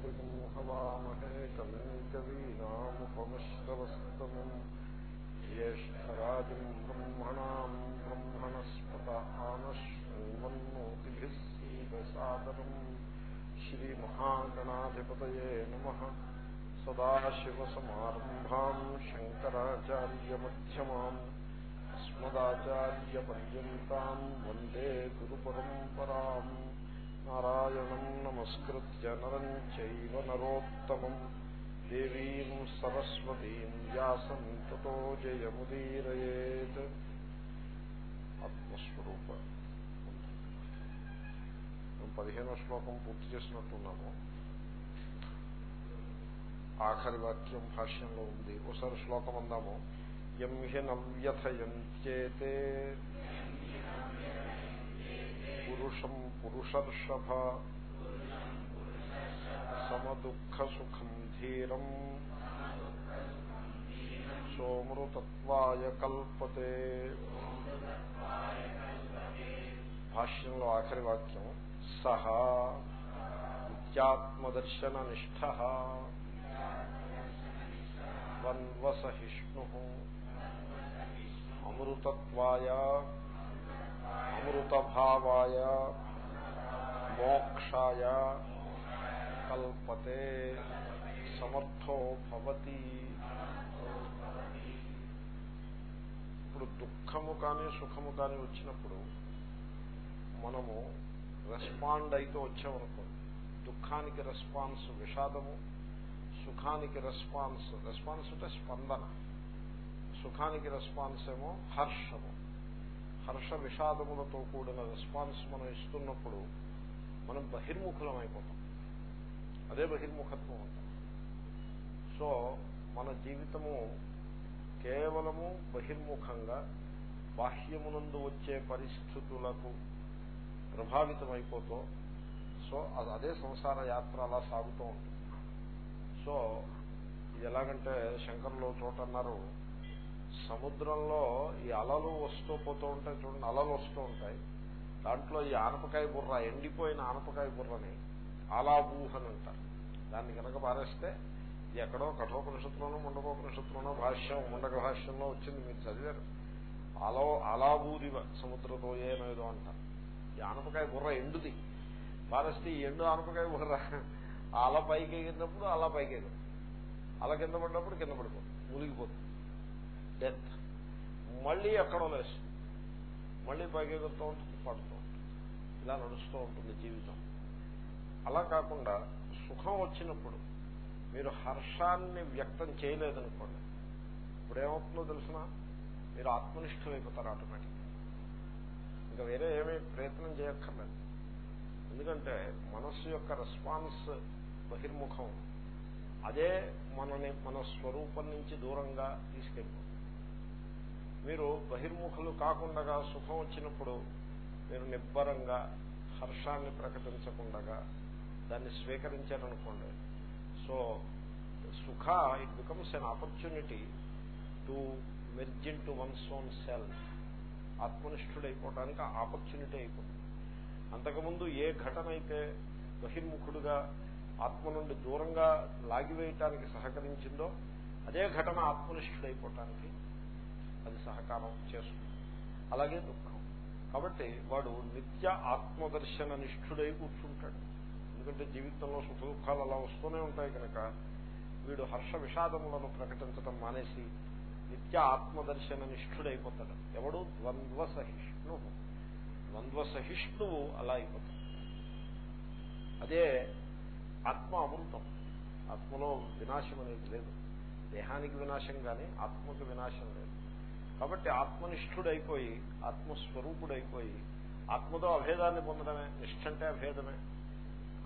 कविम् हवामहे कविम् कवीनामुपमश्रवस्तमम् ज्येष्ठराजम् ब्रह्मणाम् ब्रह्मणस्पत आनश्वन्मोतिभिः सीदसादरम् श्रीमहागणाधिपतये नमः सदाशिवसमारम्भाम् शङ्कराचार्यमध्यमाम् अस्मदाचार्यपर्यन्ताम् वन्दे गुरुपरम्पराम् నారాయణం నమస్కృత్య నరం చైవ నరోత్తమం. దేవీం సరస్వతీం వ్యాసం తతో జయముదీరయేత్. ఆత్మస్వరూప. పదిహేనో శ్లోకం పూర్తి చేసినట్టున్నాము. ఆఖరి వాక్యం భాష్యంలో ఉంది. ఒకసారి శ్లోకం అందాము. ఎం హి నవ్యథయంత్యేతే. పురుషం పురుషర్షభ సమదుఃఖసుఖం ధీరం సోమృతత్వాయ కల్పతే భాష్యంలో ఆఖరి వాక్యం సహ నిత్యాత్మదర్శన నిష్ఠ వన్వసహిష్ణు అమృతత్వాయ అమృతభావాయ మోక్షాయ కల్పతే సమర్థో భవతి. ఇప్పుడు దుఃఖము కానీ సుఖము కానీ వచ్చినప్పుడు మనము రెస్పాండ్ అయితే వచ్చామనుకోండి దుఃఖానికి రెస్పాన్స్ విషాదము సుఖానికి రెస్పాన్స్ రెస్పాన్స్ అంటే స్పందన. సుఖానికి రెస్పాన్స్ ఏమో హర్షము. హర్ష విషాదములతో కూడిన రెస్పాన్స్ మనం ఇస్తున్నప్పుడు మనం బహిర్ముఖులం అయిపోతాం అదే బహిర్ముఖత్వం అంటాం. సో మన జీవితము కేవలము బహిర్ముఖంగా బాహ్యమునందు వచ్చే పరిస్థితులకు ప్రభావితమైపోతూ సో అదే సంసార యాత్ర అలా సాగుతూ ఉంటుంది. సో ఎలాగంటే శంకర్లో చోట అన్నారు సముద్రంలో ఈ అలలు వస్తూ పోతూ ఉంటాయి చూడండి అలలు వస్తూ ఉంటాయి. దాంట్లో ఈ ఆనపకాయ బుర్ర ఎండిపోయిన ఆనపకాయ బుర్రని ఆలాబూహ్ అని అంటారు. దాన్ని కనుక పారేస్తే ఎక్కడో కఠోపనిషత్తులోనో ముండకోపనిషత్తులోనో భాష్యం ముండక భాష్యంలో వచ్చింది మీరు చదివారు. అలో అలాబూదివ సముద్రతో ఏనేదో అంటారు. ఈ ఆనపకాయ బుర్ర ఎండుది. పారేస్తే ఈ ఎండు ఆనపకాయ బుర్ర అల పైకి ఎగిరినప్పుడు అలా పైకి ఎగదు అల కింద పడినప్పుడు కింద పడిపోతుంది మునిగిపోతుంది. డెత్. మళ్ళీ ఎక్కడో లేసు మళ్ళీ పైకెగుతూ ఉంటుంది పడుతూ ఉంటుంది. ఇలా నడుస్తూ ఉంటుంది జీవితం. అలా కాకుండా సుఖం వచ్చినప్పుడు మీరు హర్షాన్ని వ్యక్తం చేయలేదనుకోండి. ఇప్పుడు ఏమవుతుందో తెలిసిన? మీరు ఆత్మనిష్టమైపోతారు ఆటోమేటిక్గా. ఇంకా వేరే ఏమీ ప్రయత్నం చేయక్కర్లేదు. ఎందుకంటే మనస్సు యొక్క రెస్పాన్స్ బహిర్ముఖం. అదే మనని మన స్వరూపం నుంచి దూరంగా తీసుకెళ్ళిపోతుంది. మీరు బహిర్ముఖులు కాకుండా సుఖం వచ్చినప్పుడు మీరు నిబ్బరంగా హర్షాన్ని ప్రకటించకుండా దాన్ని స్వీకరించారనుకోండి. సో సుఖ it becomes an opportunity to merge in to one's own self ఆత్మనిష్ఠుడైపోవడానికి opportunity అయిపోతుంది. అంతకుముందు ఏ ఘటన అయితే బహిర్ముఖుడుగా ఆత్మ నుండి దూరంగా లాగివేయటానికి సహకరించిందో అదే ఘటన ఆత్మనిష్ఠుడైపోవటానికి అది సహకారం చేస్తుంది. అలాగే దుఃఖం. కాబట్టి వాడు నిత్య ఆత్మదర్శన నిష్ఠుడై కూర్చుంటాడు. ఎందుకంటే జీవితంలో సుఖ దుఃఖాలు అలా వస్తూనే ఉంటాయి కనుక వీడు హర్ష విషాదములను ప్రకటించడం మానేసి నిత్య ఆత్మదర్శన నిష్ఠుడైపోతాడు. ఎవడు? ద్వంద్వ సహిష్ణు ద్వంద్వ సహిష్ణువు అలా అయిపోతాడు. అదే ఆత్మ అమృతం. ఆత్మలో వినాశం అనేది లేదు. దేహానికి వినాశం కానీ ఆత్మకు వినాశం లేదు. కాబట్టి ఆత్మనిష్ఠుడైపోయి ఆత్మస్వరూపుడైపోయి ఆత్మతో అభేదాన్ని పొందడమే నిష్ఠ అంటే అభేదమే.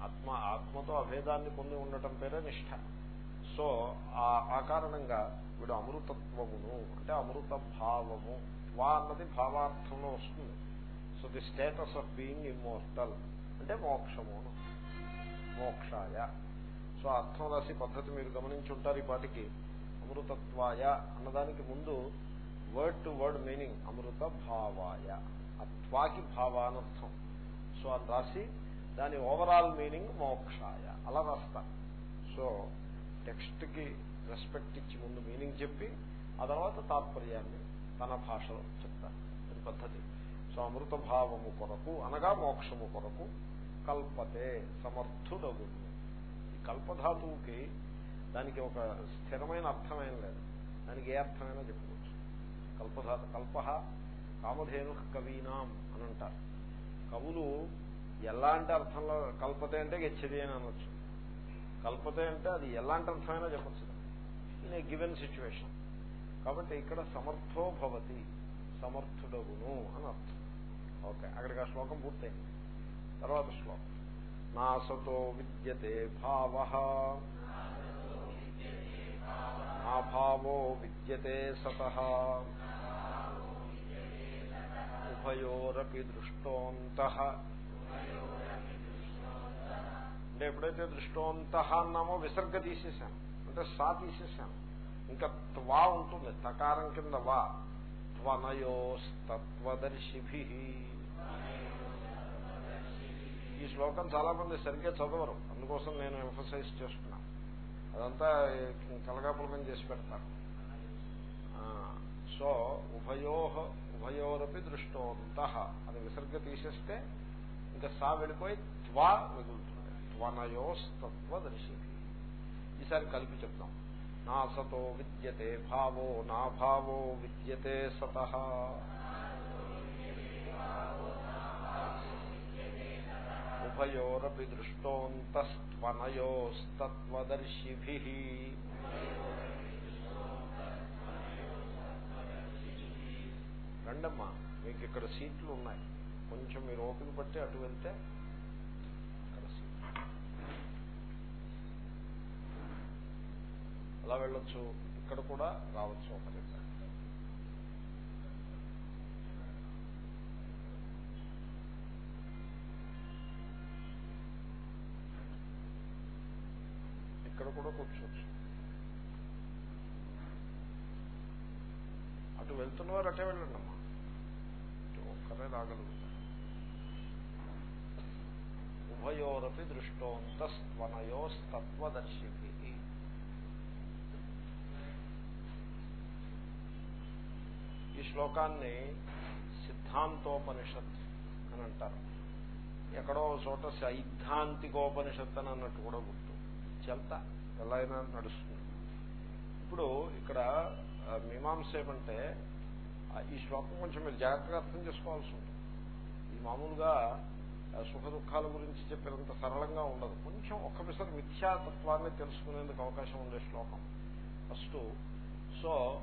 ఆత్మ ఆత్మతో అభేదాన్ని పొంది ఉండటం పేరే నిష్ఠ. సో ఆ కారణంగా వీడు అమృతత్వమును అంటే అమృత భావము వా అన్నది భావార్థంలో వస్తుంది. So the status of being immortal అంటే మోక్షము మోక్షాయ. సో అర్థం రాసి పద్ధతి మీరు గమనించుంటారు ఈ పాటికి. అమృతత్వాయ అన్నదానికి ముందు వర్డ్ టు వర్డ్ మీనింగ్ అమృత భావాయ అత్వాకి భావానర్థం సో అని రాసి దాని ఓవరాల్ మీనింగ్ మోక్షాయ. అలా రాస్తారు సో టెక్స్ట్కి రెస్పెక్ట్ ఇచ్చి ముందు మీనింగ్ చెప్పి ఆ తర్వాత తాత్పర్యాన్ని తన భాషలో చెప్తారు పద్ధతి. సో అమృత భావము కొరకు అనగా మోక్షము కొరకు కల్పతే సమర్థుడగును ఈ కల్పధాతువుకి దానికి ఒక స్థిరమైన అర్థమేం లేదు. దానికి ఏ అర్థమైనా చెప్పు. కల్పధాత కల్ప కామధేను కవీనాం అని అంటారు కవులు ఎలాంటి అర్థంలో కల్పతే అంటే గెచ్చది అని అనొచ్చు. కల్పతే అంటే అది ఎలాంటి అర్థమైనా చెప్పచ్చు. ఇన్ ఏ గివెన్ సిచ్యువేషన్ కాబట్టి ఇక్కడ సమర్థో భవతి సమర్థుడగును అని అర్థం. ఓకే అక్కడికి ఆ శ్లోకం పూర్తయింది. తర్వాత శ్లోకం. నాసతో విద్యతే భావ నాభావో విద్యతే సత. ఉభయోరపి దృష్టోంత. అంటే ఎప్పుడైతే దృష్టోంత అన్నామో విసర్గ తీసేశాను. అంటే సా తీసేశాను. ఇంకా త్వా ఉంటుంది. తకారం కింద వా. త్వనయోస్తత్వదర్శిభి. ఈ శ్లోకం చాలా మంది సరిగ్గా చదవరు. అందుకోసం నేను ఎంఫసైజ్ చేస్తున్నాను. అదంతా కలగాపులకం చేసి పెడతారు. సో ఉభయో ఉభయోరపి దృష్టోంత. అని విసర్గ తీసేస్తే ఇంకా సా వెళ్ళిపోయి త్వా మిగులుతుంది. త్వనయోస్తత్వదర్శిభి ఈసారి కలిపి చెప్తాం నా సతో విద్యతే భావో నా భావో విద్యతే సత. ఉభయోరపి దృష్టోంతస్త్వనయోస్తత్వదర్శిభి రండమ్మా మీకు ఇక్కడ సీట్లు ఉన్నాయి కొంచెం మీరు ఓపిక పట్టి అటు వెళ్తే అలా వెళ్ళొచ్చు. ఇక్కడ కూడా రావచ్చు ఒకరి ఇక్కడ కూడా కూర్చోవచ్చు. అటు వెళ్తున్నవారు అటే వెళ్ళండి అమ్మా ఒక్కరే రాగలుగుతారు ఉభయోరపి దృష్టోంతస్వనయోస్తత్వదర్శిభి ఈ శ్లోకాన్ని సిద్ధాంతోపనిషత్ అని అంటారు. ఎక్కడో చోట సైద్ధాంతికోపనిషత్ అని అన్నట్టు కూడా గుర్తు. చెల్తా ఎలా అయినా నడుస్తుంది. ఇప్పుడు ఇక్కడ మీమాంస ఏమంటే ఈ శ్లోకం కొంచెం మీరు జాగ్రత్తగా అర్థం చేసుకోవాల్సి ఉంటుంది. ఇది మామూలుగా సుఖ దుఃఖాల గురించి చెప్పినంత సరళంగా ఉండదు. కొంచెం ఒక్క మిథ్యాతత్వాన్ని తెలుసుకునేందుకు అవకాశం ఉండే శ్లోకం. ఫస్ట్ సో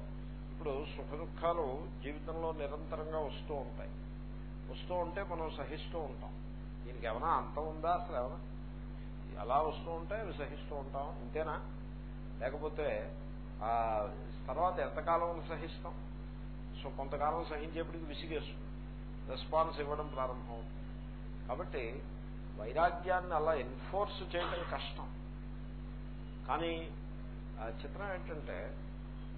ఇప్పుడు సుఖ దుఃఖాలు జీవితంలో నిరంతరంగా వస్తూ ఉంటాయి. వస్తూ ఉంటే మనం సహిస్తూ ఉంటాం. దీనికి ఏమైనా అంతం ఉందా? అసలు ఏమైనా? అలా వస్తూ ఉంటే అవి సహిస్తూ ఉంటాం ఇంతేనా? లేకపోతే తర్వాత ఎంతకాలం సహిస్తాం? సో కొంతకాలం సహించేప్పటికి విసిగేస్తుంది రెస్పాన్స్ ఇవ్వడం ప్రారంభం కాబట్టి వైరాగ్యాన్ని అలా ఎన్ఫోర్స్ చేయడం కష్టం. కానీ చిత్రం ఏంటంటే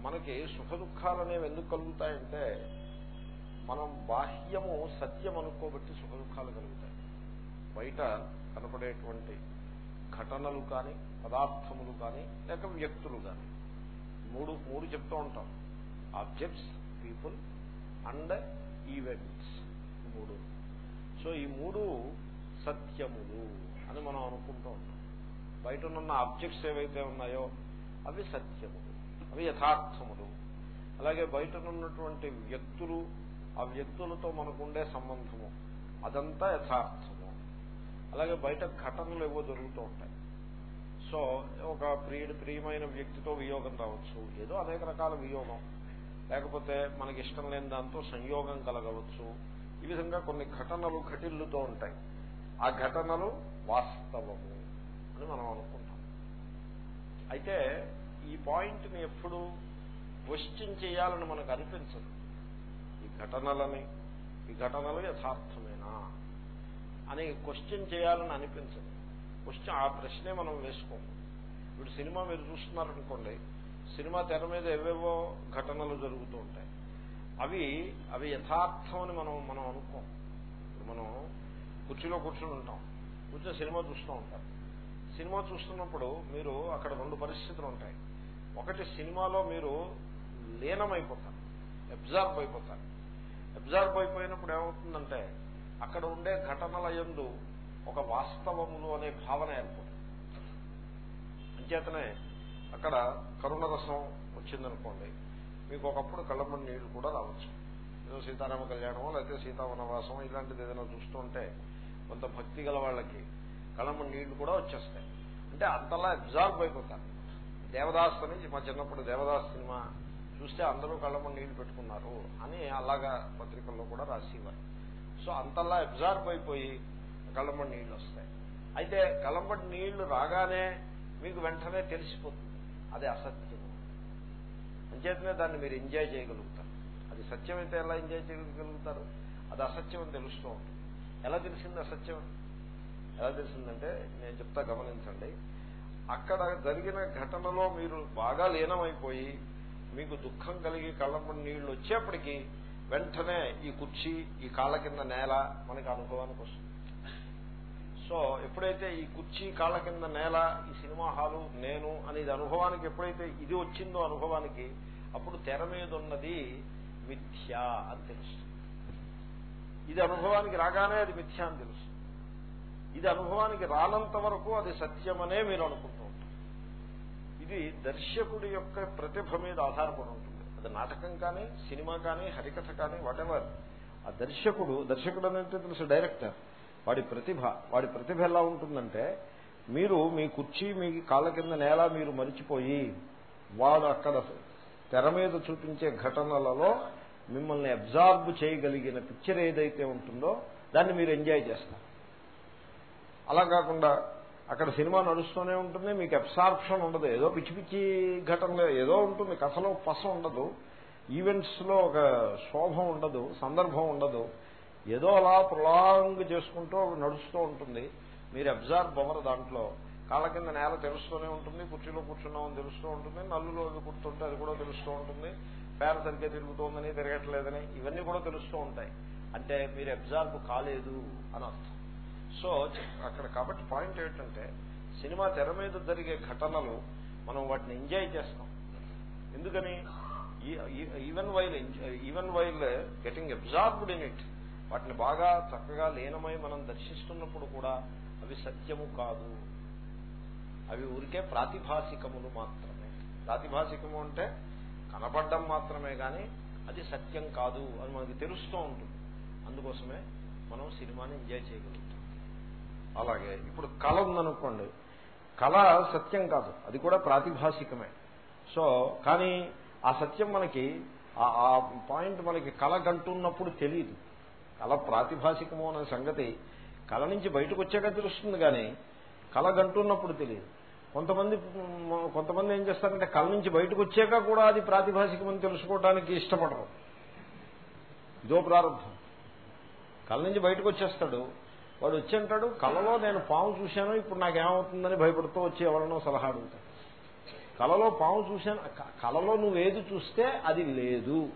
మనకి సుఖ దుఃఖాలు అనేవి ఎందుకు కలుగుతాయంటే మనం బాహ్యము సత్యం అనుకోబట్టి సుఖ దుఃఖాలు కలుగుతాయి. బయట కనపడేటువంటి ఘటనలు కానీ పదార్థములు కానీ లేక వ్యక్తులు కానీ. మూడు మూడు చెప్తూ ఉంటాం. Objects people and events. మూడు. సో ఈ మూడు సత్యములు అని మనం అనుకుంటూ ఉంటాం. బయట ఉన్న ఆబ్జెక్ట్స్ ఏవైతే ఉన్నాయో అవి సత్యములు. అవి యథార్థములు. అలాగే బయట ఉన్నటువంటి వ్యక్తులు ఆ వ్యక్తులతో మనకుండే సంబంధము. అదంతా యథార్థం. అలాగే బయట ఘటనలు ఏవో జరుగుతూ ఉంటాయి. సో ఒక ప్రియుడు ప్రియమైన వ్యక్తితో వియోగం రావచ్చు ఏదో అనేక రకాల వియోగం. లేకపోతే మనకి ఇష్టం లేని దాంతో సంయోగం కలగవచ్చు. ఈ విధంగా కొన్ని ఘటనలు ఘటిల్లుతూ ఉంటాయి. ఆ ఘటనలు వాస్తవము అని మనం అనుకుంటాం. అయితే ఈ పాయింట్ని ఎప్పుడు క్వశ్చన్ చేయాలని మనకు అనిపించదు. ఈ ఘటనలని ఈ ఘటనలు యథార్థమేనా? అని క్వశ్చన్ చేయాలని అనిపించదు. క్వశ్చన్ ఆ ప్రశ్నే మనం వేసుకోము. ఇప్పుడు సినిమా మీరు చూస్తున్నారనుకోండి సినిమా తెర మీద ఏవేవో ఘటనలు జరుగుతూ ఉంటాయి. అవి అవి యథార్థమని మనం మనం అనుకోం మనం కుర్చీలో కూర్చుని ఉంటాం. కూర్చొని సినిమా చూస్తూ ఉంటారు సినిమా చూస్తున్నప్పుడు మీరు అక్కడ రెండు పరిస్థితులు ఉంటాయి. ఒకటి సినిమాలో మీరు లీనమైపోతారు. అబ్జార్బ్ అయిపోతారు. అబ్జార్బ్ అయిపోయినప్పుడు ఏమవుతుందంటే అక్కడ ఉండే ఘటనల యందు ఒక వాస్తవములు అనే భావన ఏర్పడుతుంది. అంచేతనే అక్కడ కరుణరసం వచ్చిందనుకోండి మీకు ఒకప్పుడు కళ్ళమని నీళ్ళు కూడా రావచ్చు. ఏదో సీతారామ కళ్యాణమో లేకపోతే సీతావనవాసం ఇలాంటిది ఏదైనా చూస్తుంటే కొంత భక్తి గల వాళ్ళకి కళ్ళమని నీళ్ళు కూడా వచ్చేస్తాయి. అంటే అంతలా అబ్జార్బ్ అయిపోతారు. దేవదాస్ అని మా చిన్నప్పుడు దేవదాస్ సినిమా చూస్తే అందరూ కళ్ళమని నీళ్ళు పెట్టుకున్నారు అని అలాగా పత్రికల్లో కూడా రాసేవారు. సో అంతలా అబ్జార్బ్ అయిపోయి కళ్ళమ్మడి నీళ్ళు వస్తాయి. అయితే కళ్ళమ్మడి నీళ్ళు రాగానే మీకు వెంటనే తెలిసిపోతుంది. అది అసత్యము. అంచేతనే దాన్ని మీరు ఎంజాయ్ చేయగలుగుతారు. అది సత్యం అయితే ఎలా ఎంజాయ్ చేయగలుగుతారు? అది అసత్యం అని తెలుస్తూ ఉంటుంది. ఎలా తెలిసింది అసత్యం? ఎలా తెలిసిందంటే నేను చెప్తా గమనించండి. అక్కడ జరిగిన ఘటనలో మీరు బాగా లీనమైపోయి మీకు దుఃఖం కలిగి కళ్ళమ్మడి నీళ్ళు వచ్చేప్పటికీ వెంటనే ఈ కుర్చీ ఈ కాళ్ళ కింద నేల మనకి అనుభవానికి వస్తుంది. సో ఎప్పుడైతే ఈ కుర్చీ కాళ్ళ కింద నేల ఈ సినిమా హాలు నేను అనేది అనుభవానికి ఎప్పుడైతే ఇది వచ్చిందో అనుభవానికి అప్పుడు తెర మీద ఉన్నది మిథ్య అని తెలుస్తుంది. ఇది అనుభవానికి రాగానే అది మిథ్య అని తెలుస్తుంది. ఇది అనుభవానికి రానంత వరకు అది సత్యమనే మీరు అనుకుంటూ ఉంటారు. ఇది దర్శకుడి యొక్క ప్రతిభ మీద ఆధారపడి ఉంటుంది. నాటకం కానీ సినిమా కానీ హరికథ కానీ వాటెవర్ ఆ దర్శకుడు దర్శకుడు అనేది తెలుసు డైరెక్టర్ వాడి ప్రతిభ వాడి ప్రతిభ ఎలా ఉంటుందంటే మీరు మీ కుర్చీ మీ కాళ్ళ కింద నేల మీరు మరిచిపోయి వాడు అక్కడ తెర మీద చూపించే ఘటనలలో మిమ్మల్ని అబ్జార్బ్ చేయగలిగిన పిక్చర్ ఏదైతే ఉంటుందో దాన్ని మీరు ఎంజాయ్ చేస్తారు. అలా కాకుండా అక్కడ సినిమా నడుస్తూనే ఉంటుంది మీకు అబ్సార్ప్షన్ ఉండదు. ఏదో పిచ్చి పిచ్చి ఘటనలు ఏదో ఉంటుంది. కథలో పస ఉండదు. ఈవెంట్స్లో ఒక శోభం ఉండదు సందర్భం ఉండదు. ఏదో అలా ప్రొలాంగ్ చేసుకుంటూ నడుస్తూ ఉంటుంది. మీరు అబ్జర్వ్ అవ్వరు దాంట్లో. కాళ్ళ కింద నేల తెలుస్తూనే ఉంటుంది కుర్చీలో కూర్చున్నామని తెలుస్తూ ఉంటుంది నల్లులో కుర్తుంటే అది కూడా తెలుస్తూ ఉంటుంది పేర సరిగ్గా తిరుగుతోందని తిరగట్లేదని ఇవన్నీ కూడా తెలుస్తూ ఉంటాయి. అంటే మీరు అబ్జర్వ్ కాలేదు అని అర్థం. సో అక్కడ కాబట్టి పాయింట్ ఏంటంటే సినిమా తెర మీద జరిగే ఘటనలు మనం వాటిని ఎంజాయ్ చేస్తాం. ఎందుకని? Even while even while getting absorbed in it వాటిని బాగా చక్కగా లీనమై మనం దర్శిస్తున్నప్పుడు కూడా అవి సత్యము కాదు. అవి ఊరికే ప్రాతిభాసికములు మాత్రమే. ప్రాతిభాసికము అంటే కనపడడం మాత్రమే కానీ అది సత్యం కాదు అని మనకి తెలుస్తూ ఉంటుంది. అందుకోసమే మనం సినిమాని ఎంజాయ్ చేయగలుగుతాం. అలాగే ఇప్పుడు కళ ఉందనుకోండి కళ సత్యం కాదు అది కూడా ప్రాతిభాసికమే. సో కానీ ఆ సత్యం మనకి ఆ పాయింట్ మనకి కళ కంటున్నప్పుడు తెలియదు. కళ ప్రాతిభాషికము అనే సంగతి కళ నుంచి బయటకు వచ్చాక తెలుస్తుంది కానీ కళ గంటున్నప్పుడు తెలియదు. కొంతమంది కొంతమంది ఏం చేస్తారంటే కళ నుంచి బయటకు వచ్చాక కూడా అది ప్రాతిభాషికమని తెలుసుకోవడానికి ఇష్టపడరు. ఇదో ప్రారంభం. కళ నుంచి బయటకు వచ్చేస్తాడు వాడు వచ్చి అంటాడు కళలో నేను పాము చూశాను ఇప్పుడు నాకేమవుతుందని భయపడుతూ వచ్చి ఎవరినో సలహా అడుగుతాడు. కళలో పాము చూశాను కళలో నువ్వేది చూస్తే అది లేదు.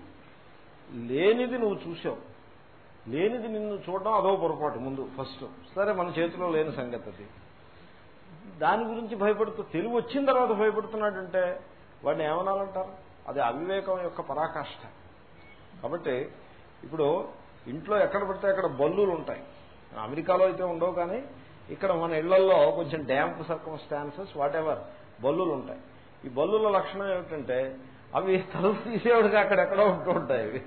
లేనిది నువ్వు చూసావు లేనిది నిన్ను చూడడం అదో పొరపాటు ముందు ఫస్ట్. సరే మన చేతిలో లేని సంగతి అది. దాని గురించి భయపడుతూ తెలివి వచ్చిన తర్వాత భయపడుతున్నాడంటే వాడిని ఏమనాలంటారు? అది అవివేకం యొక్క పరాకాష్ఠ కాబట్టి ఇప్పుడు ఇంట్లో ఎక్కడ పడితే అక్కడ బల్లులు ఉంటాయి. అమెరికాలో అయితే ఉండవు కానీ ఇక్కడ మన ఇళ్ళలో కొంచెం డ్యాంప్ సర్కమ్స్టాన్సెస్ వాట్ ఎవర్ బల్లులు ఉంటాయి. ఈ బల్లుల లక్షణం ఏమిటంటే అవి తలుపు తీసేవాడికి అక్కడెక్కడో ఉంటూ ఉంటాయి అవి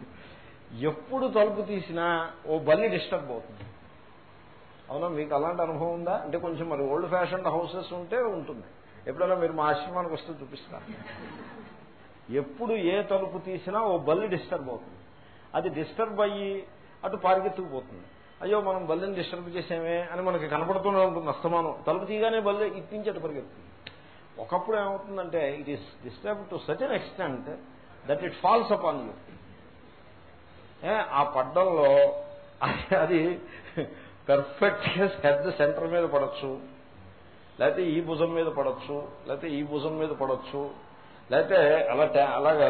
ఎప్పుడు తలుపు తీసినా ఓ బల్లి డిస్టర్బ్ అవుతుంది. అవునా మీకు అలాంటి అనుభవం ఉందా? అంటే కొంచెం మరి ఓల్డ్ ఫ్యాషన్ హౌసెస్ ఉంటే ఉంటుంది. ఎప్పుడైనా మీరు మా ఆశ్రమానికి వస్తే చూపిస్తారు. ఎప్పుడు ఏ తలుపు తీసినా ఓ బల్లి డిస్టర్బ్ అవుతుంది. అది డిస్టర్బ్ అయ్యి అటు పారిగెత్తుకుపోతుంది. అయ్యో మనం బల్లిని డిస్టర్బ్ చేసామే అని మనకి కనపడుతూనే ఉంటుంది అస్తమానం. తలుపు తీయగానే బల్లి ఇట్టించి అటు పరిగెత్తుంది. ఒకప్పుడు ఏమవుతుందంటే it is disturbed to such an extent that it falls upon you ఆ పడ్డంలో అది పెర్ఫెక్ట్ హెడ్ సెంటర్ మీద పడచ్చు. లేకపోతే ఈ భుజం మీద పడచ్చు. లేకపోతే ఈ భుజం మీద పడచ్చు. లేకపోతే అలా అలాగా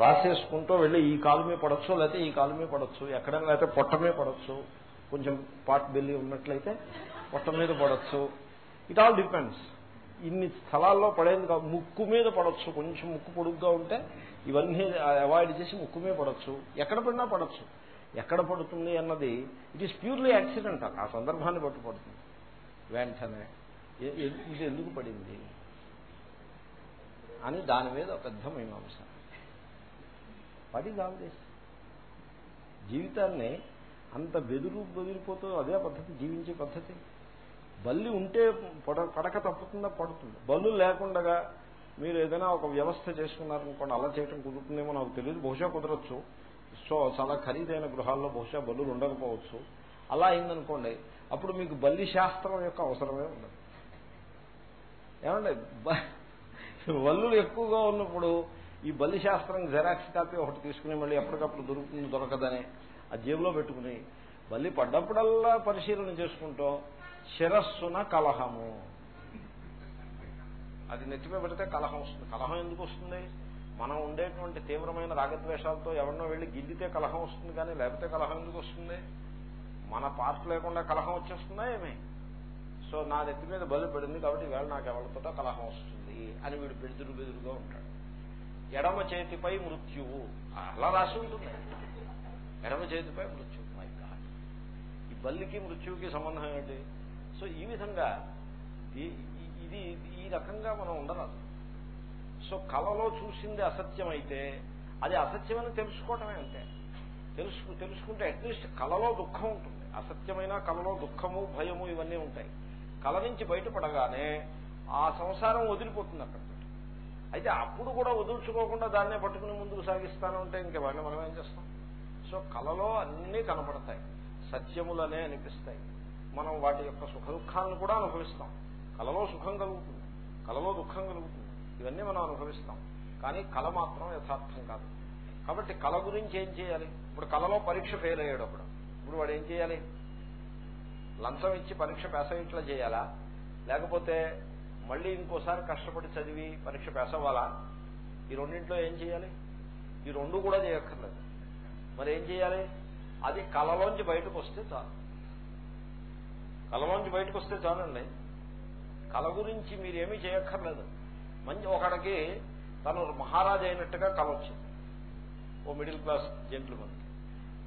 రాసేసుకుంటూ వెళ్ళి ఈ కాలు మీద పడచ్చు లేకపోతే ఈ కాలు మీద పడచ్చు. ఎక్కడైనా లేకపోతే పొట్ట మీద పడచ్చు. కొంచెం పాట్ బెల్లి ఉన్నట్లయితే పొట్ట మీద పడవచ్చు ఇట్ ఆల్ డిపెండ్స్ ఇన్ని స్థలాల్లో పడేది కాదు ముక్కు మీద పడవచ్చు కొంచెం ముక్కు పొడుగ్గా ఉంటే ఇవన్నీ అవాయిడ్ చేసి ముక్కు మీద పడవచ్చు ఎక్కడ పడినా పడవచ్చు ఎక్కడ పడుతుంది అన్నది ఇట్ ఈస్ ప్యూర్లీ యాక్సిడెంట్ ఆ సందర్భాన్ని బట్టి పడుతుంది. వెంటనే. ఇది ఎందుకు పడింది? అని దాని మీద ఒక పెద్ద మీమాంస. వాట్ ఈజ్ ఆల్ జీవితాన్ని అంత బెదురు బెదిరిపోతూ అదే పద్ధతి జీవించే పద్ధతి. బల్లి ఉంటే పడ పడక తప్పుతుందా పడుతుంది. బల్లు లేకుండా మీరు ఏదైనా ఒక వ్యవస్థ చేసుకున్నారనుకోండి అలా చేయటం కుదురుతుందేమో నాకు తెలియదు. బహుశా కుదరచ్చు. సో చాలా ఖరీదైన గృహాల్లో బహుశా బల్లులు ఉండకపోవచ్చు. అలా అయిందనుకోండి అప్పుడు మీకు బల్లి శాస్త్రం యొక్క అవసరమే ఉండదు. ఏమండి? బ- బల్లులు ఎక్కువగా ఉన్నప్పుడు ఈ బల్లి శాస్త్రం జెరాక్స్ కాపీ ఒకటి తీసుకుని మళ్ళీ ఎప్పటికప్పుడు దొరుకుతుంది దొరకదని ఆ జేబులో పెట్టుకుని బలి పడ్డప్పుడల్లా పరిశీలన చేసుకుంటూ శిరస్సున కలహము. అది నెత్తిమే పెడితే కలహం వస్తుంది. కలహం ఎందుకు వస్తుంది? మనం ఉండేటువంటి తీవ్రమైన రాగద్వేషాలతో ఎవరినో వెళ్ళి గిల్లితే కలహం వస్తుంది కానీ లేకపోతే కలహం ఎందుకు వస్తుంది? మన పార్ట్ లేకుండా కలహం వచ్చేస్తుందా ఏమి? సో నా నెత్తి మీద బలి పడింది కాబట్టి వేళ నాకు ఎవరితో కలహం వస్తుంది అని వీడు బెదురు బెదురుగా ఉంటాడు. ఎడమ చేతిపై మృత్యువు. అలా రాసి ఉంటుంది. ఎడమ చేతిపై మృత్యు మై గాడ్ ఈ బల్లికి మృత్యువుకి సంబంధం ఏంటి సో ఈ విధంగా ఇది ఈ రకంగా మనం ఉండరాదు. సో కళలో చూసింది అసత్యం అయితే అది అసత్యమని తెలుసుకోవటమే అంతే. తెలుసు తెలుసుకుంటే అట్లీస్ట్ కళలో దుఃఖం ఉంటుంది. అసత్యమైన కళలో దుఃఖము భయము ఇవన్నీ ఉంటాయి. కళ నుంచి బయటపడగానే ఆ సంసారం వదిలిపోతుంది అక్కడ అయితే అప్పుడు కూడా వదులుచుకోకుండా దాన్నే పట్టుకుని ముందుకు సాగిస్తాను అంటే ఇంకా వాళ్ళని మనం ఏం చేస్తాం? సో కళలో అన్నీ కనపడతాయి. సత్యములనే అనిపిస్తాయి. మనం వాటి యొక్క సుఖ దుఃఖాలను కూడా అనుభవిస్తాం. కళలో సుఖం కలుగుతుంది. కళలో దుఃఖం కలుగుతుంది. ఇవన్నీ మనం అనుభవిస్తాం. కానీ కళ మాత్రం యథార్థం కాదు. కాబట్టి కళ గురించి ఏం చేయాలి? ఇప్పుడు కళలో పరీక్ష ఫెయిల్ అయ్యాడు అప్పుడు ఇప్పుడు వాడు ఏం చేయాలి? లంచం ఇచ్చి పరీక్ష పాస్ చేయాలా? లేకపోతే మళ్ళీ ఇంకోసారి కష్టపడి చదివి పరీక్ష పేసవ్వాలా ఈ రెండింట్లో ఏం చేయాలి? ఈ రెండు కూడా చేయక్కర్లేదు. మరి ఏం చేయాలి? అది కలలోంచి బయటకు వస్తే చాలు. కలలోంచి బయటకు వస్తే చాలండి. కళ గురించి మీరేమీ చేయక్కర్లేదు. మంచి ఒకడికి తను మహారాజు అయినట్టుగా కళ వచ్చింది. ఓ మిడిల్ క్లాస్ జెంట్లుమన్కి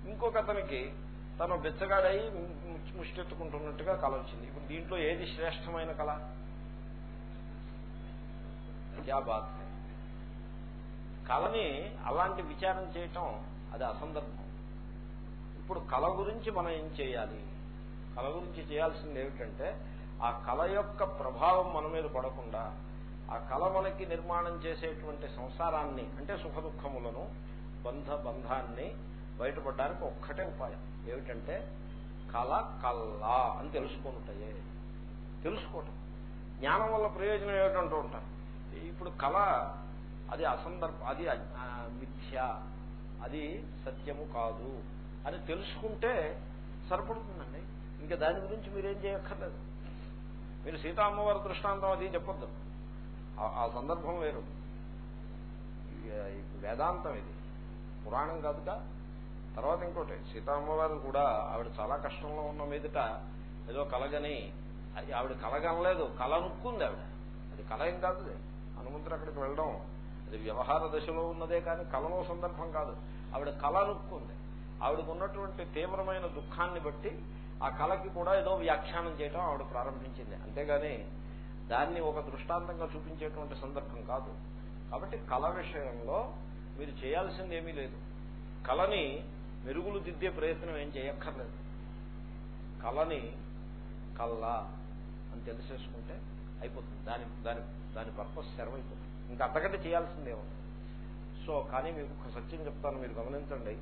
ఇంకొక అతనికి తను బెచ్చగాడై ముచ్చి- ముష్టెత్తుకుంటున్నట్టుగా కళ వచ్చింది. ఇప్పుడు దీంట్లో ఏది శ్రేష్టమైన కళ? క్యా బాత్ కళని అలాంటి విచారం చేయటం అది అసందర్భం. ఇప్పుడు కళ గురించి మనం ఏం చేయాలి? కళ గురించి చేయాల్సింది ఏమిటంటే ఆ కళ యొక్క ప్రభావం మన మీద పడకుండా ఆ కళ మనకి నిర్మాణం చేసేటువంటి సంసారాన్ని అంటే సుఖ దుఃఖములను బంధ బంధాన్ని బయటపడడానికి ఒక్కటే ఉపాయం. ఏమిటంటే కళ కల్లా అని తెలుసుకుంటాయే తెలుసుకోవటం. జ్ఞానం వల్ల ప్రయోజనం ఏమిటంటూ ఉంటారు. ఇప్పుడు కళ అది అసందర్భ అది మిథ్య అది సత్యము కాదు అని తెలుసుకుంటే సరిపడుతుందండి. ఇంకా దాని గురించి మీరేం చేయక్కర్లేదు. మీరు సీతా అమ్మవారి దృష్టాంతం అది చెప్పొద్దు. ఆ- సందర్భం వేరు. వేదాంతం ఇది. పురాణం కాదుగా. తర్వాత ఇంకోటి సీతా అమ్మవారు కూడా ఆవిడ చాలా కష్టంలో ఉన్న మీదట ఏదో కలగని అది ఆవిడ కలగనలేదు కళ నుక్కుంది ఆవిడ. అది కల ఏం కాదు హనుమంతుడు అక్కడికి వెళ్ళడం అది వ్యవహార దశలో ఉన్నదే కానీ కళలో సందర్భం కాదు. ఆవిడ కళ నుక్కుంది ఆవిడకు ఉన్నటువంటి తీవ్రమైన దుఃఖాన్ని బట్టి ఆ కళకి కూడా ఏదో వ్యాఖ్యానం చేయడం ఆవిడ ప్రారంభించింది. అంతేగాని దాన్ని ఒక దృష్టాంతంగా చూపించేటువంటి సందర్భం కాదు. కాబట్టి కళ విషయంలో మీరు చేయాల్సింది ఏమీ లేదు. కళని మెరుగులు దిద్దే ప్రయత్నం ఏం చేయక్కర్లేదు. కళని కల్లా అని తెలిసేసుకుంటే అయిపోతుంది. దాని దాని దాని పర్పస్ సెర్వ్ అయిపోతుంది ఇంకా అంతకంటే చేయాల్సిందే ఉంది. సో కానీ మీకు ఒక సత్యం చెప్తాను మీరు గమనించండి.